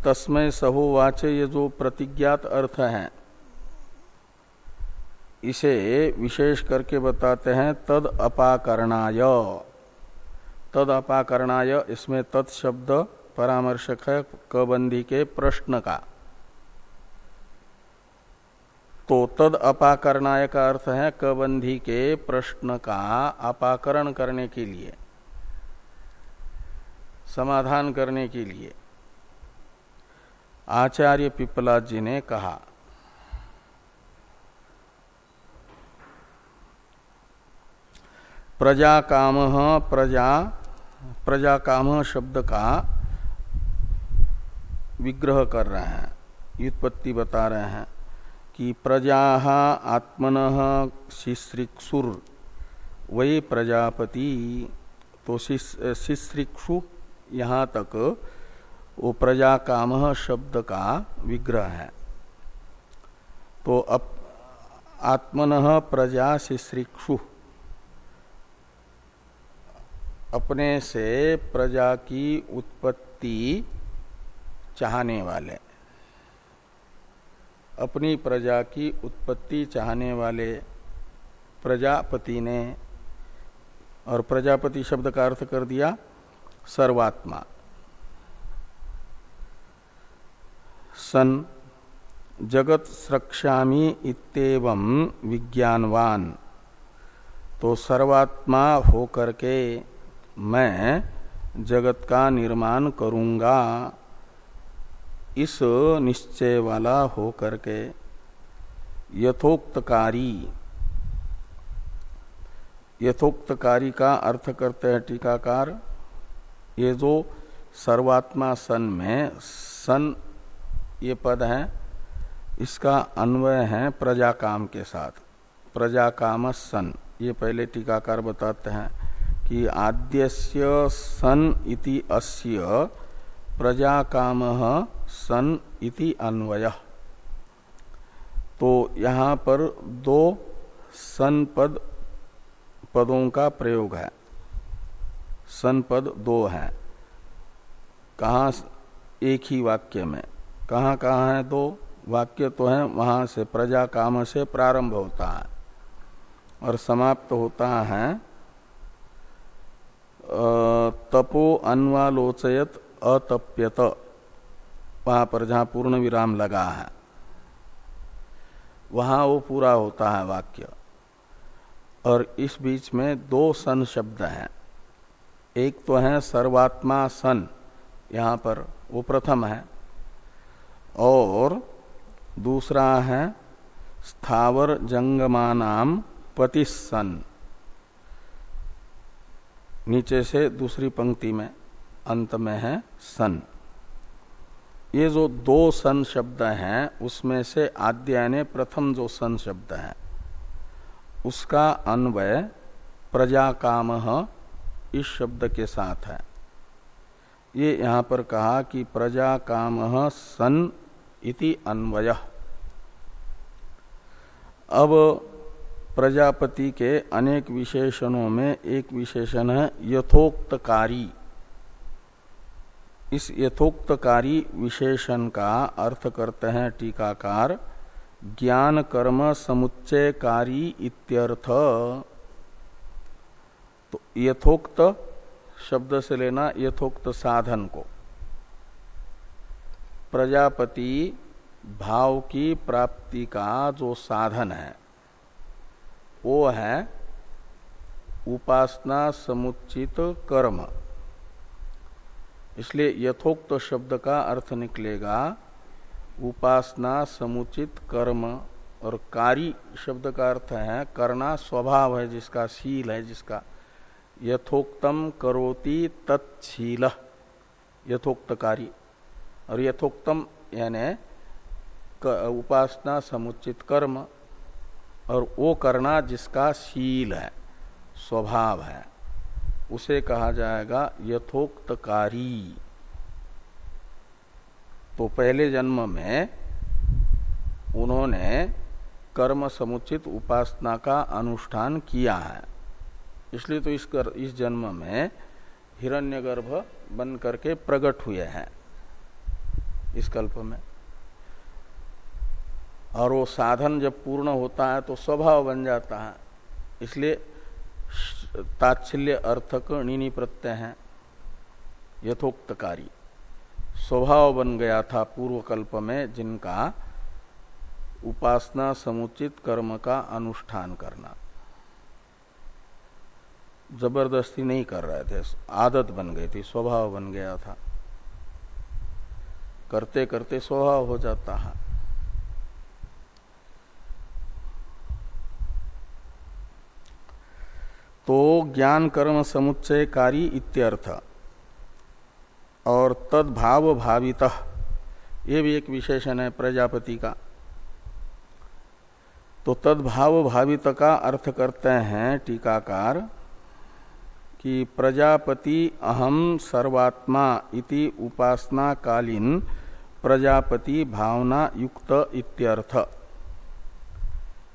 S1: तस्मय सहो वाच ये जो प्रतिज्ञात अर्थ है, इसे विशेष करके बताते हैं, तद अपाकरणाय। तद अपाकरणाय, इसमें तत्शब्द परामर्शक है, कबंदी के प्रश्न का। तो तद अपाकरणाय का अर्थ है कबंधी के प्रश्न का अपाकरण करने के लिए, समाधान करने के लिए। आचार्य पिपला जी ने कहा, प्रजा काम, प्रजा प्रजा काम शब्द का विग्रह कर रहे हैं, व्युत्पत्ति बता रहे हैं कि प्रजा आत्मन शिश्रिक्षुर वही प्रजापति तो शिश्रिक्षु यहाँ तक वो प्रजा काम शब्द का विग्रह है। तो अप, आत्मन प्रजा शिश्रिक्षु अपने से प्रजा की उत्पत्ति चाहने वाले। अपनी प्रजा की उत्पत्ति चाहने वाले प्रजापति ने, और प्रजापति शब्द का अर्थ कर दिया, सर्वात्मा। सन जगत स्रक्षामी इतम विज्ञानवान। तो सर्वात्मा होकर के मैं जगत का निर्माण करूँगा। इस निश्चय वाला हो करके यथोक्तकारी। यथोक्तकारी का अर्थ करते हैं टीकाकार। ये जो सर्वात्मा सन में सन ये पद है। इसका अन्वय है प्रजा काम के साथ। प्रजा काम सन ये पहले टीकाकार बताते हैं कि आद्यस्य सन इति अस्य प्रजा काम सन इति अन्वय। तो यहाँ पर दो सन पद, पदों का प्रयोग है। सन पद दो है। कहा एक ही वाक्य में कहा कहा है दो वाक्य तो है, वहाँ से प्रजा काम से प्रारंभ होता है। और समाप्त होता है तपो अन्वालोचयत अतप्यत। वहाँ पर जहाँ पूर्ण विराम लगा है, वहाँ वो पूरा होता है वाक्य। और इस बीच में दो सन शब्द हैं। एक तो है सर्वात्मा सन, यहाँ पर वो प्रथम है। और दूसरा है स्थावर जंगमानाम पतिसन नीचे से दूसरी पंक्ति में, अंत में है सन। ये जो दो सन शब्द हैं, उसमें से आद्या प्रथम जो सन शब्द है, उसका अन्वय प्रजा काम इस शब्द के साथ है। ये यहाँ पर कहा कि प्रजा काम सन इति अन्वय। अब प्रजापति के अनेक विशेषणों में एक विशेषण है यथोक्तकारी। इस यथोक्तकारी विशेषण का अर्थ करते हैं टीकाकार ज्ञान कर्म समुच्चयकारी इत्यर्थ। तो यथोक्त शब्द से लेना यथोक्त साधन को। प्रजापति भाव की प्राप्ति का जो साधन है, वो है उपासना समुचित कर्म। इसलिए यथोक्त शब्द का अर्थ निकलेगा, उपासना समुचित कर्म, और कारी शब्द का अर्थ है, करना स्वभाव है जिसका, शील है जिसका। यथोक्तम करोति तत्शील यथोक्तकारी। और यथोक्तम यानी उपासना, समुचित कर्म। और वो करना जिसका शील है, स्वभाव है, उसे कहा जाएगा यथोक्तकारी। तो पहले जन्म में उन्होंने कर्म समुचित उपासना का अनुष्ठान किया है। इसलिए तो इस कर, इस जन्म में हिरण्यगर्भ बन करके प्रकट हुए हैं इस कल्प में। और वो साधन जब पूर्ण होता है तो स्वभाव बन जाता है। इसलिए ताच्छल्य अर्थक नीनी प्रत्यय है यथोक्तकारी। स्वभाव बन गया था पूर्व कल्प में जिनका उपासना समुचित कर्म का अनुष्ठान करना। ज़बरदस्ती नहीं कर रहे थे, आदत बन गई थी, स्वभाव बन गया था। करते करते स्वभाव हो जाता है। तो ज्ञान कर्म समुच्चयकारी इत्यर्थ। और तदभाव भावित, ये भी एक विशेषण है प्रजापति का। तो तदभाव भावित का अर्थ करते हैं टीकाकार कि प्रजापति अहम सर्वात्मा इति उपासना कालीन प्रजापति भावना युक्त इत्यर्थ।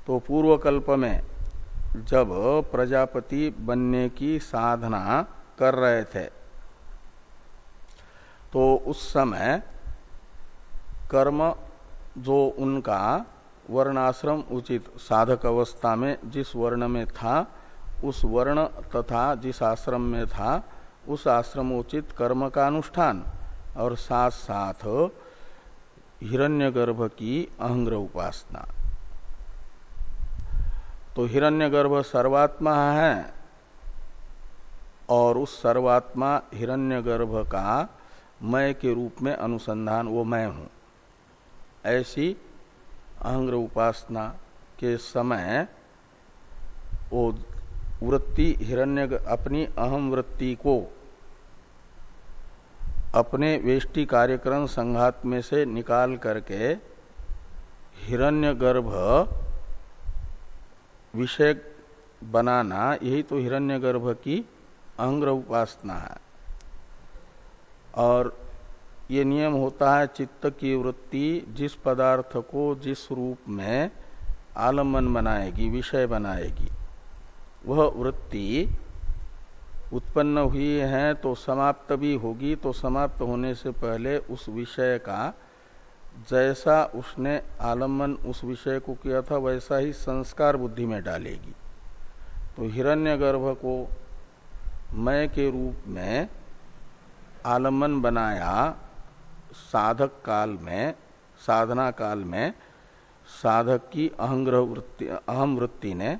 S1: तो पूर्व कल्प में जब प्रजापति बनने की साधना कर रहे थे तो उस समय कर्म जो उनका वर्णाश्रम उचित साधक अवस्था में जिस वर्ण में था उस वर्ण तथा जिस आश्रम में था, उस आश्रमोचित कर्म का अनुष्ठान। और साथ साथ हिरण्यगर्भ की अहंग्र उपासना। तो हिरण्यगर्भ सर्वात्मा है और उस सर्वात्मा हिरण्यगर्भ का मैं के रूप में अनुसंधान, वो मैं हूँ। ऐसी अहंग्र उपासना के समय वो वृत्ति हिरण्य अपनी अहम वृत्ति को अपने वेष्टि कार्यक्रम संघात में से निकाल करके हिरण्यगर्भ विषय बनाना, यही तो हिरण्यगर्भ की अंग्र उपासना है। और ये नियम होता है चित्त की वृत्ति जिस पदार्थ को जिस रूप में आलंबन बनाएगी, विषय बनाएगी। वह वृत्ति उत्पन्न हुई है तो समाप्त भी होगी तो समाप्त होने से पहले उस विषय का, जैसा उसने आलंबन उस विषय को किया था, वैसा ही संस्कार बुद्धि में डालेगी। तो हिरण्यगर्भ को मय के रूप में आलंबन बनाया, साधक काल में, साधना काल में, साधक की अहंग्रह वृत्ति, अहम वृत्ति ने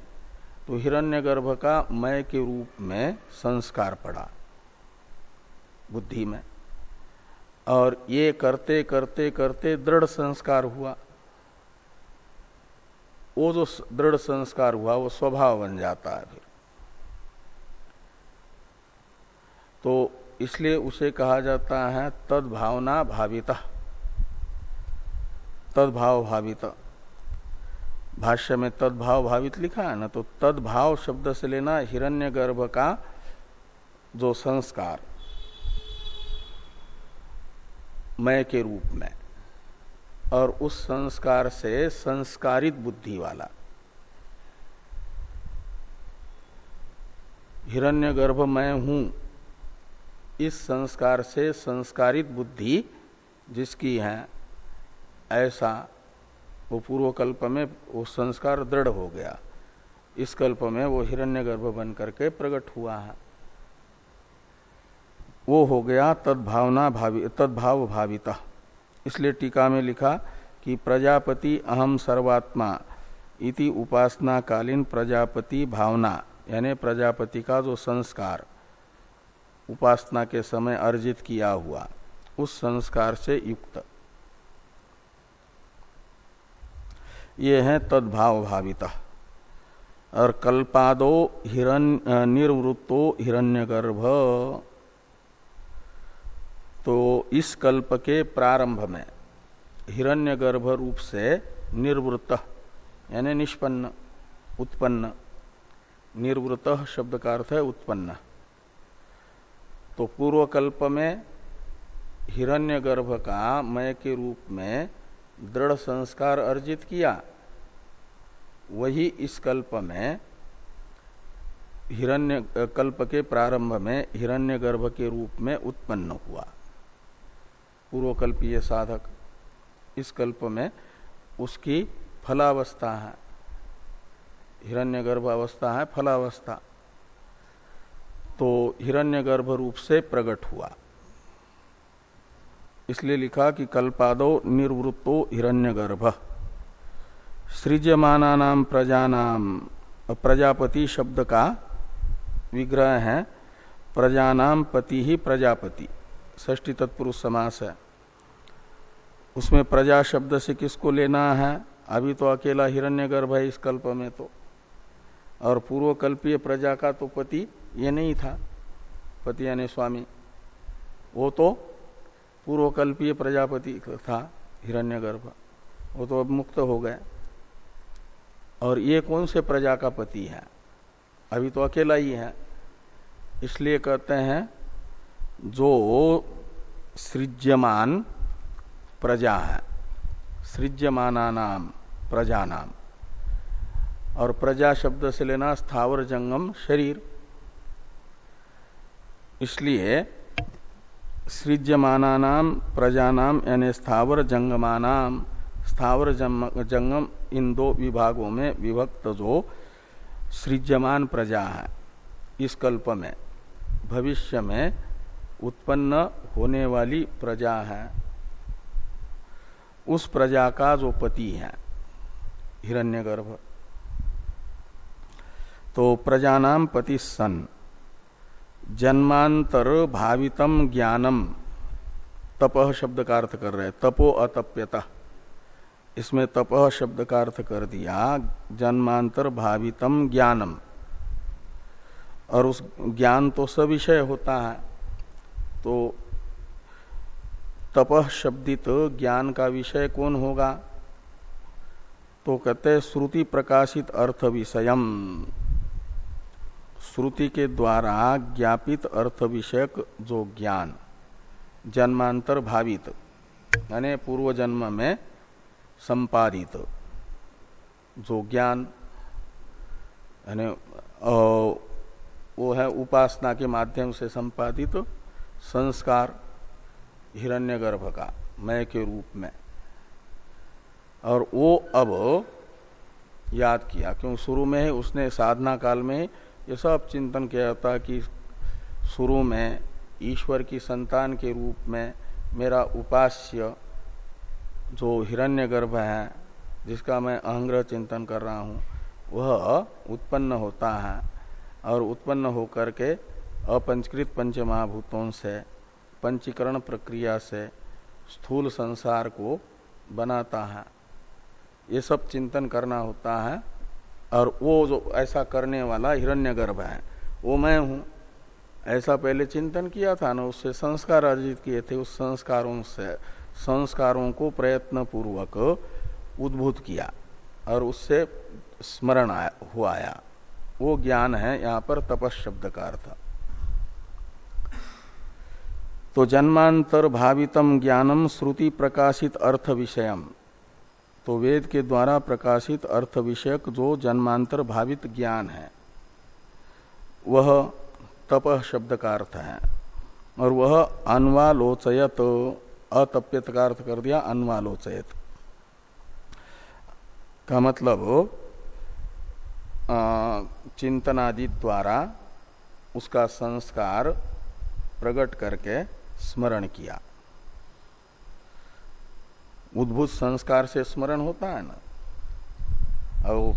S1: तो हिरण्यगर्भ का मय के रूप में संस्कार पड़ा बुद्धि में। और ये करते करते करते दृढ़ संस्कार हुआ। वो जो दृढ़ संस्कार हुआ, वो स्वभाव बन जाता है फिर। तो इसलिए उसे कहा जाता है तदभावना भाविता। तदभाव भावित। भाष्य में तदभाव भावित लिखा है ना तो तद्भाव शब्द से लेना हिरण्यगर्भ का जो संस्कार मय के रूप में, और उस संस्कार से संस्कारित बुद्धि वाला। हिरण्यगर्भ मैं हूँ, इस संस्कार से संस्कारित बुद्धि जिसकी है, ऐसा वो पूर्व कल्प में वो संस्कार दृढ़ हो गया। इस कल्प में वो हिरण्यगर्भ बन करके प्रकट हुआ है। वो हो गया तद्भावना भावी, तद्भाव भाविता। इसलिए टीका में लिखा कि प्रजापति अहम सर्वात्मा इति उपासना कालीन प्रजापति भावना, यानी प्रजापति का जो संस्कार उपासना के समय अर्जित किया हुआ, उस संस्कार से युक्त। ये है तद्भाव भाविता और कल्पादो हिरण्य निर्वृत्तो हिरण्यगर्भ। तो इस कल्प के प्रारंभ में हिरण्यगर्भ रूप से निर्वृत्त, यानी निष्पन्न, उत्पन्न। निर्वृत शब्द का अर्थ है उत्पन्न। तो पूर्व कल्प में हिरण्यगर्भ का मय के रूप में दृढ़ संस्कार अर्जित किया, वही इस कल्प में, हिरण्य, कल्प के प्रारंभ में, हिरण्यगर्भ के रूप में उत्पन्न हुआ। पूर्वकल्पीय साधक, इस कल्प में उसकी फलावस्था है। हिरण्यगर्भ अवस्था है, फलावस्था। तो हिरण्यगर्भ रूप से प्रकट हुआ। इसलिए लिखा कि कल्पादो निर्वृत्तो हिरण्यगर्भ। सृज्यमाना नाम प्रजानाम प्रजापति शब्द का विग्रह है प्रजानाम पति ही प्रजापति ष्टी तत्पुरुष समास है। उसमें प्रजा शब्द से किसको लेना है? अभी तो अकेला हिरण्यगर्भ है इस कल्प में तो। और पूर्व कल्पीय प्रजा का तो पति ये नहीं था, पति यानी स्वामी। वो तो पूर्वकल्पीय प्रजापति था हिरण्यगर्भ। वो तो अब मुक्त हो गए। और ये कौन से प्रजा का पति है? अभी तो अकेला ही है। इसलिए कहते हैं, जो सृज्यमान प्रजा है। सृज्यमाना नाम प्रजा नाम और प्रजा शब्द से लेना स्थावर जंगम शरीर। इसलिए सृज्यमाना नाम प्रजा नाम यानी स्थावर जंगमानाम स्थावर जंगम इन दो विभागों में विभक्त जो सृज्यमान प्रजा है, इस कल्प में, भविष्य में उत्पन्न होने वाली प्रजा है। उस प्रजा का जो पति है, हिरण्यगर्भ। तो प्रजानाम पति सन। जन्मांतर भावितम ज्ञानम। तपह शब्द का अर्थ कर रहे तपो अतप्यता। इसमें तपह शब्द का अर्थ कर दिया, जन्मांतर भावितम ज्ञानम। और उस ज्ञान तो सविषय होता है। तो तपह शब्दित ज्ञान का विषय कौन होगा? तो कहते श्रुति प्रकाशित अर्थ विषयम। श्रुति के द्वारा ज्ञापित अर्थ विषयक जो ज्ञान, जन्मांतर भावित, यानी पूर्व जन्म में संपादित जो ज्ञान, यानी वो है उपासना के माध्यम से संपादित संस्कार हिरण्यगर्भ का, मय के रूप में। और वो अब याद किया, क्यों शुरू में ही उसने साधना काल में ये सब चिंतन किया था कि शुरू में ईश्वर की संतान के रूप में मेरा उपास्य जो हिरण्यगर्भ है, जिसका मैं अहंग्रह चिंतन कर रहा हूँ, वह उत्पन्न होता है और उत्पन्न होकर के अपंचकृत पंच महाभूतों से, पंचीकरण प्रक्रिया से स्थूल संसार को बनाता है। ये सब चिंतन करना होता है। और वो जो ऐसा करने वाला हिरण्यगर्भ है, वो मैं हूँ। ऐसा पहले चिंतन किया था ना, उससे संस्कार अर्जित किए थे, उस संस्कारों से, संस्कारों को प्रयत्न पूर्वक उद्भूत किया और उससे स्मरण हुआ आया। वो ज्ञान है, यहाँ पर तपस शब्द का अर्थ। तो जन्मांतर भावितम ज्ञानम श्रुति प्रकाशित अर्थ विषयम। तो वेद के द्वारा प्रकाशित अर्थ विषयक जो जन्मांतर भावित ज्ञान है, वह तप शब्द का अर्थ है। और वह अन्वालोचयत अतप्यत का अर्थ कर दिया, अन्वालोचयत। का मतलब चिंतनादि द्वारा उसका संस्कार प्रकट करके स्मरण किया। उद्भूत संस्कार से स्मरण होता है ना। और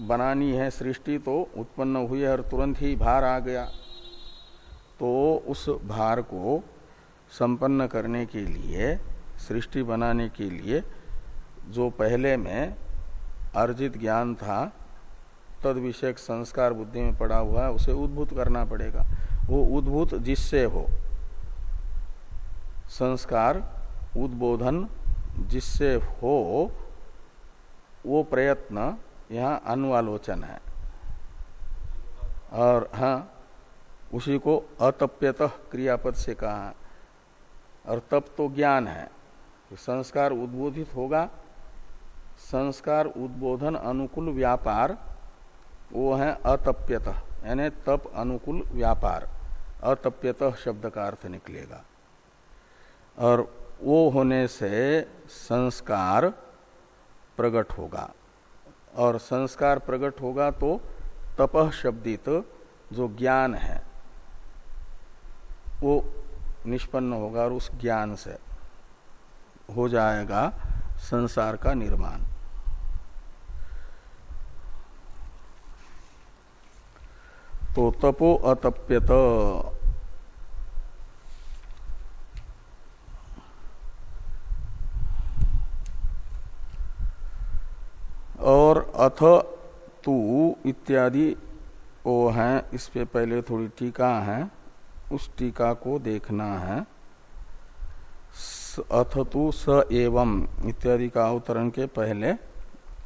S1: बनानी है सृष्टि तो उत्पन्न हुई और तुरंत ही भार आ गया। तो उस भार को संपन्न करने के लिए, सृष्टि बनाने के लिए जो पहले में अर्जित ज्ञान था, तद विषयक संस्कार बुद्धि में पड़ा हुआ है, उसे उद्भूत करना पड़ेगा। वो उद्भूत जिससे हो, संस्कार, उद्बोधन जिससे हो, वो प्रयत्न, यहाँ अनुवालोचन है। और हाँ उसी को अतप्यत क्रियापद से कहा। और तप तो ज्ञान है। संस्कार उद्बोधित होगा। संस्कार उद्बोधन अनुकूल व्यापार, वो है अतप्यत। यानी तप अनुकूल व्यापार। अतप्यत शब्द का अर्थ निकलेगा। और वो होने से संस्कार प्रकट होगा। और संस्कार प्रकट होगा तो तपह शब्दित जो ज्ञान है, वो निष्पन्न होगा और उस ज्ञान से हो जाएगा संसार का निर्माण। तो तपो अतप्यत और अथ तू इत्यादि वो है, इस पे पहले थोड़ी टीका है, उस टीका को देखना है। अथ तू स एवं, इत्यादि का अवतरण के पहले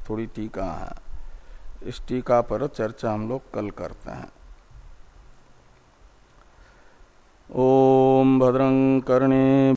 S1: थोड़ी टीका है। इस टीका पर चर्चा हम लोग कल करते हैं। ओम भद्रं कर्णे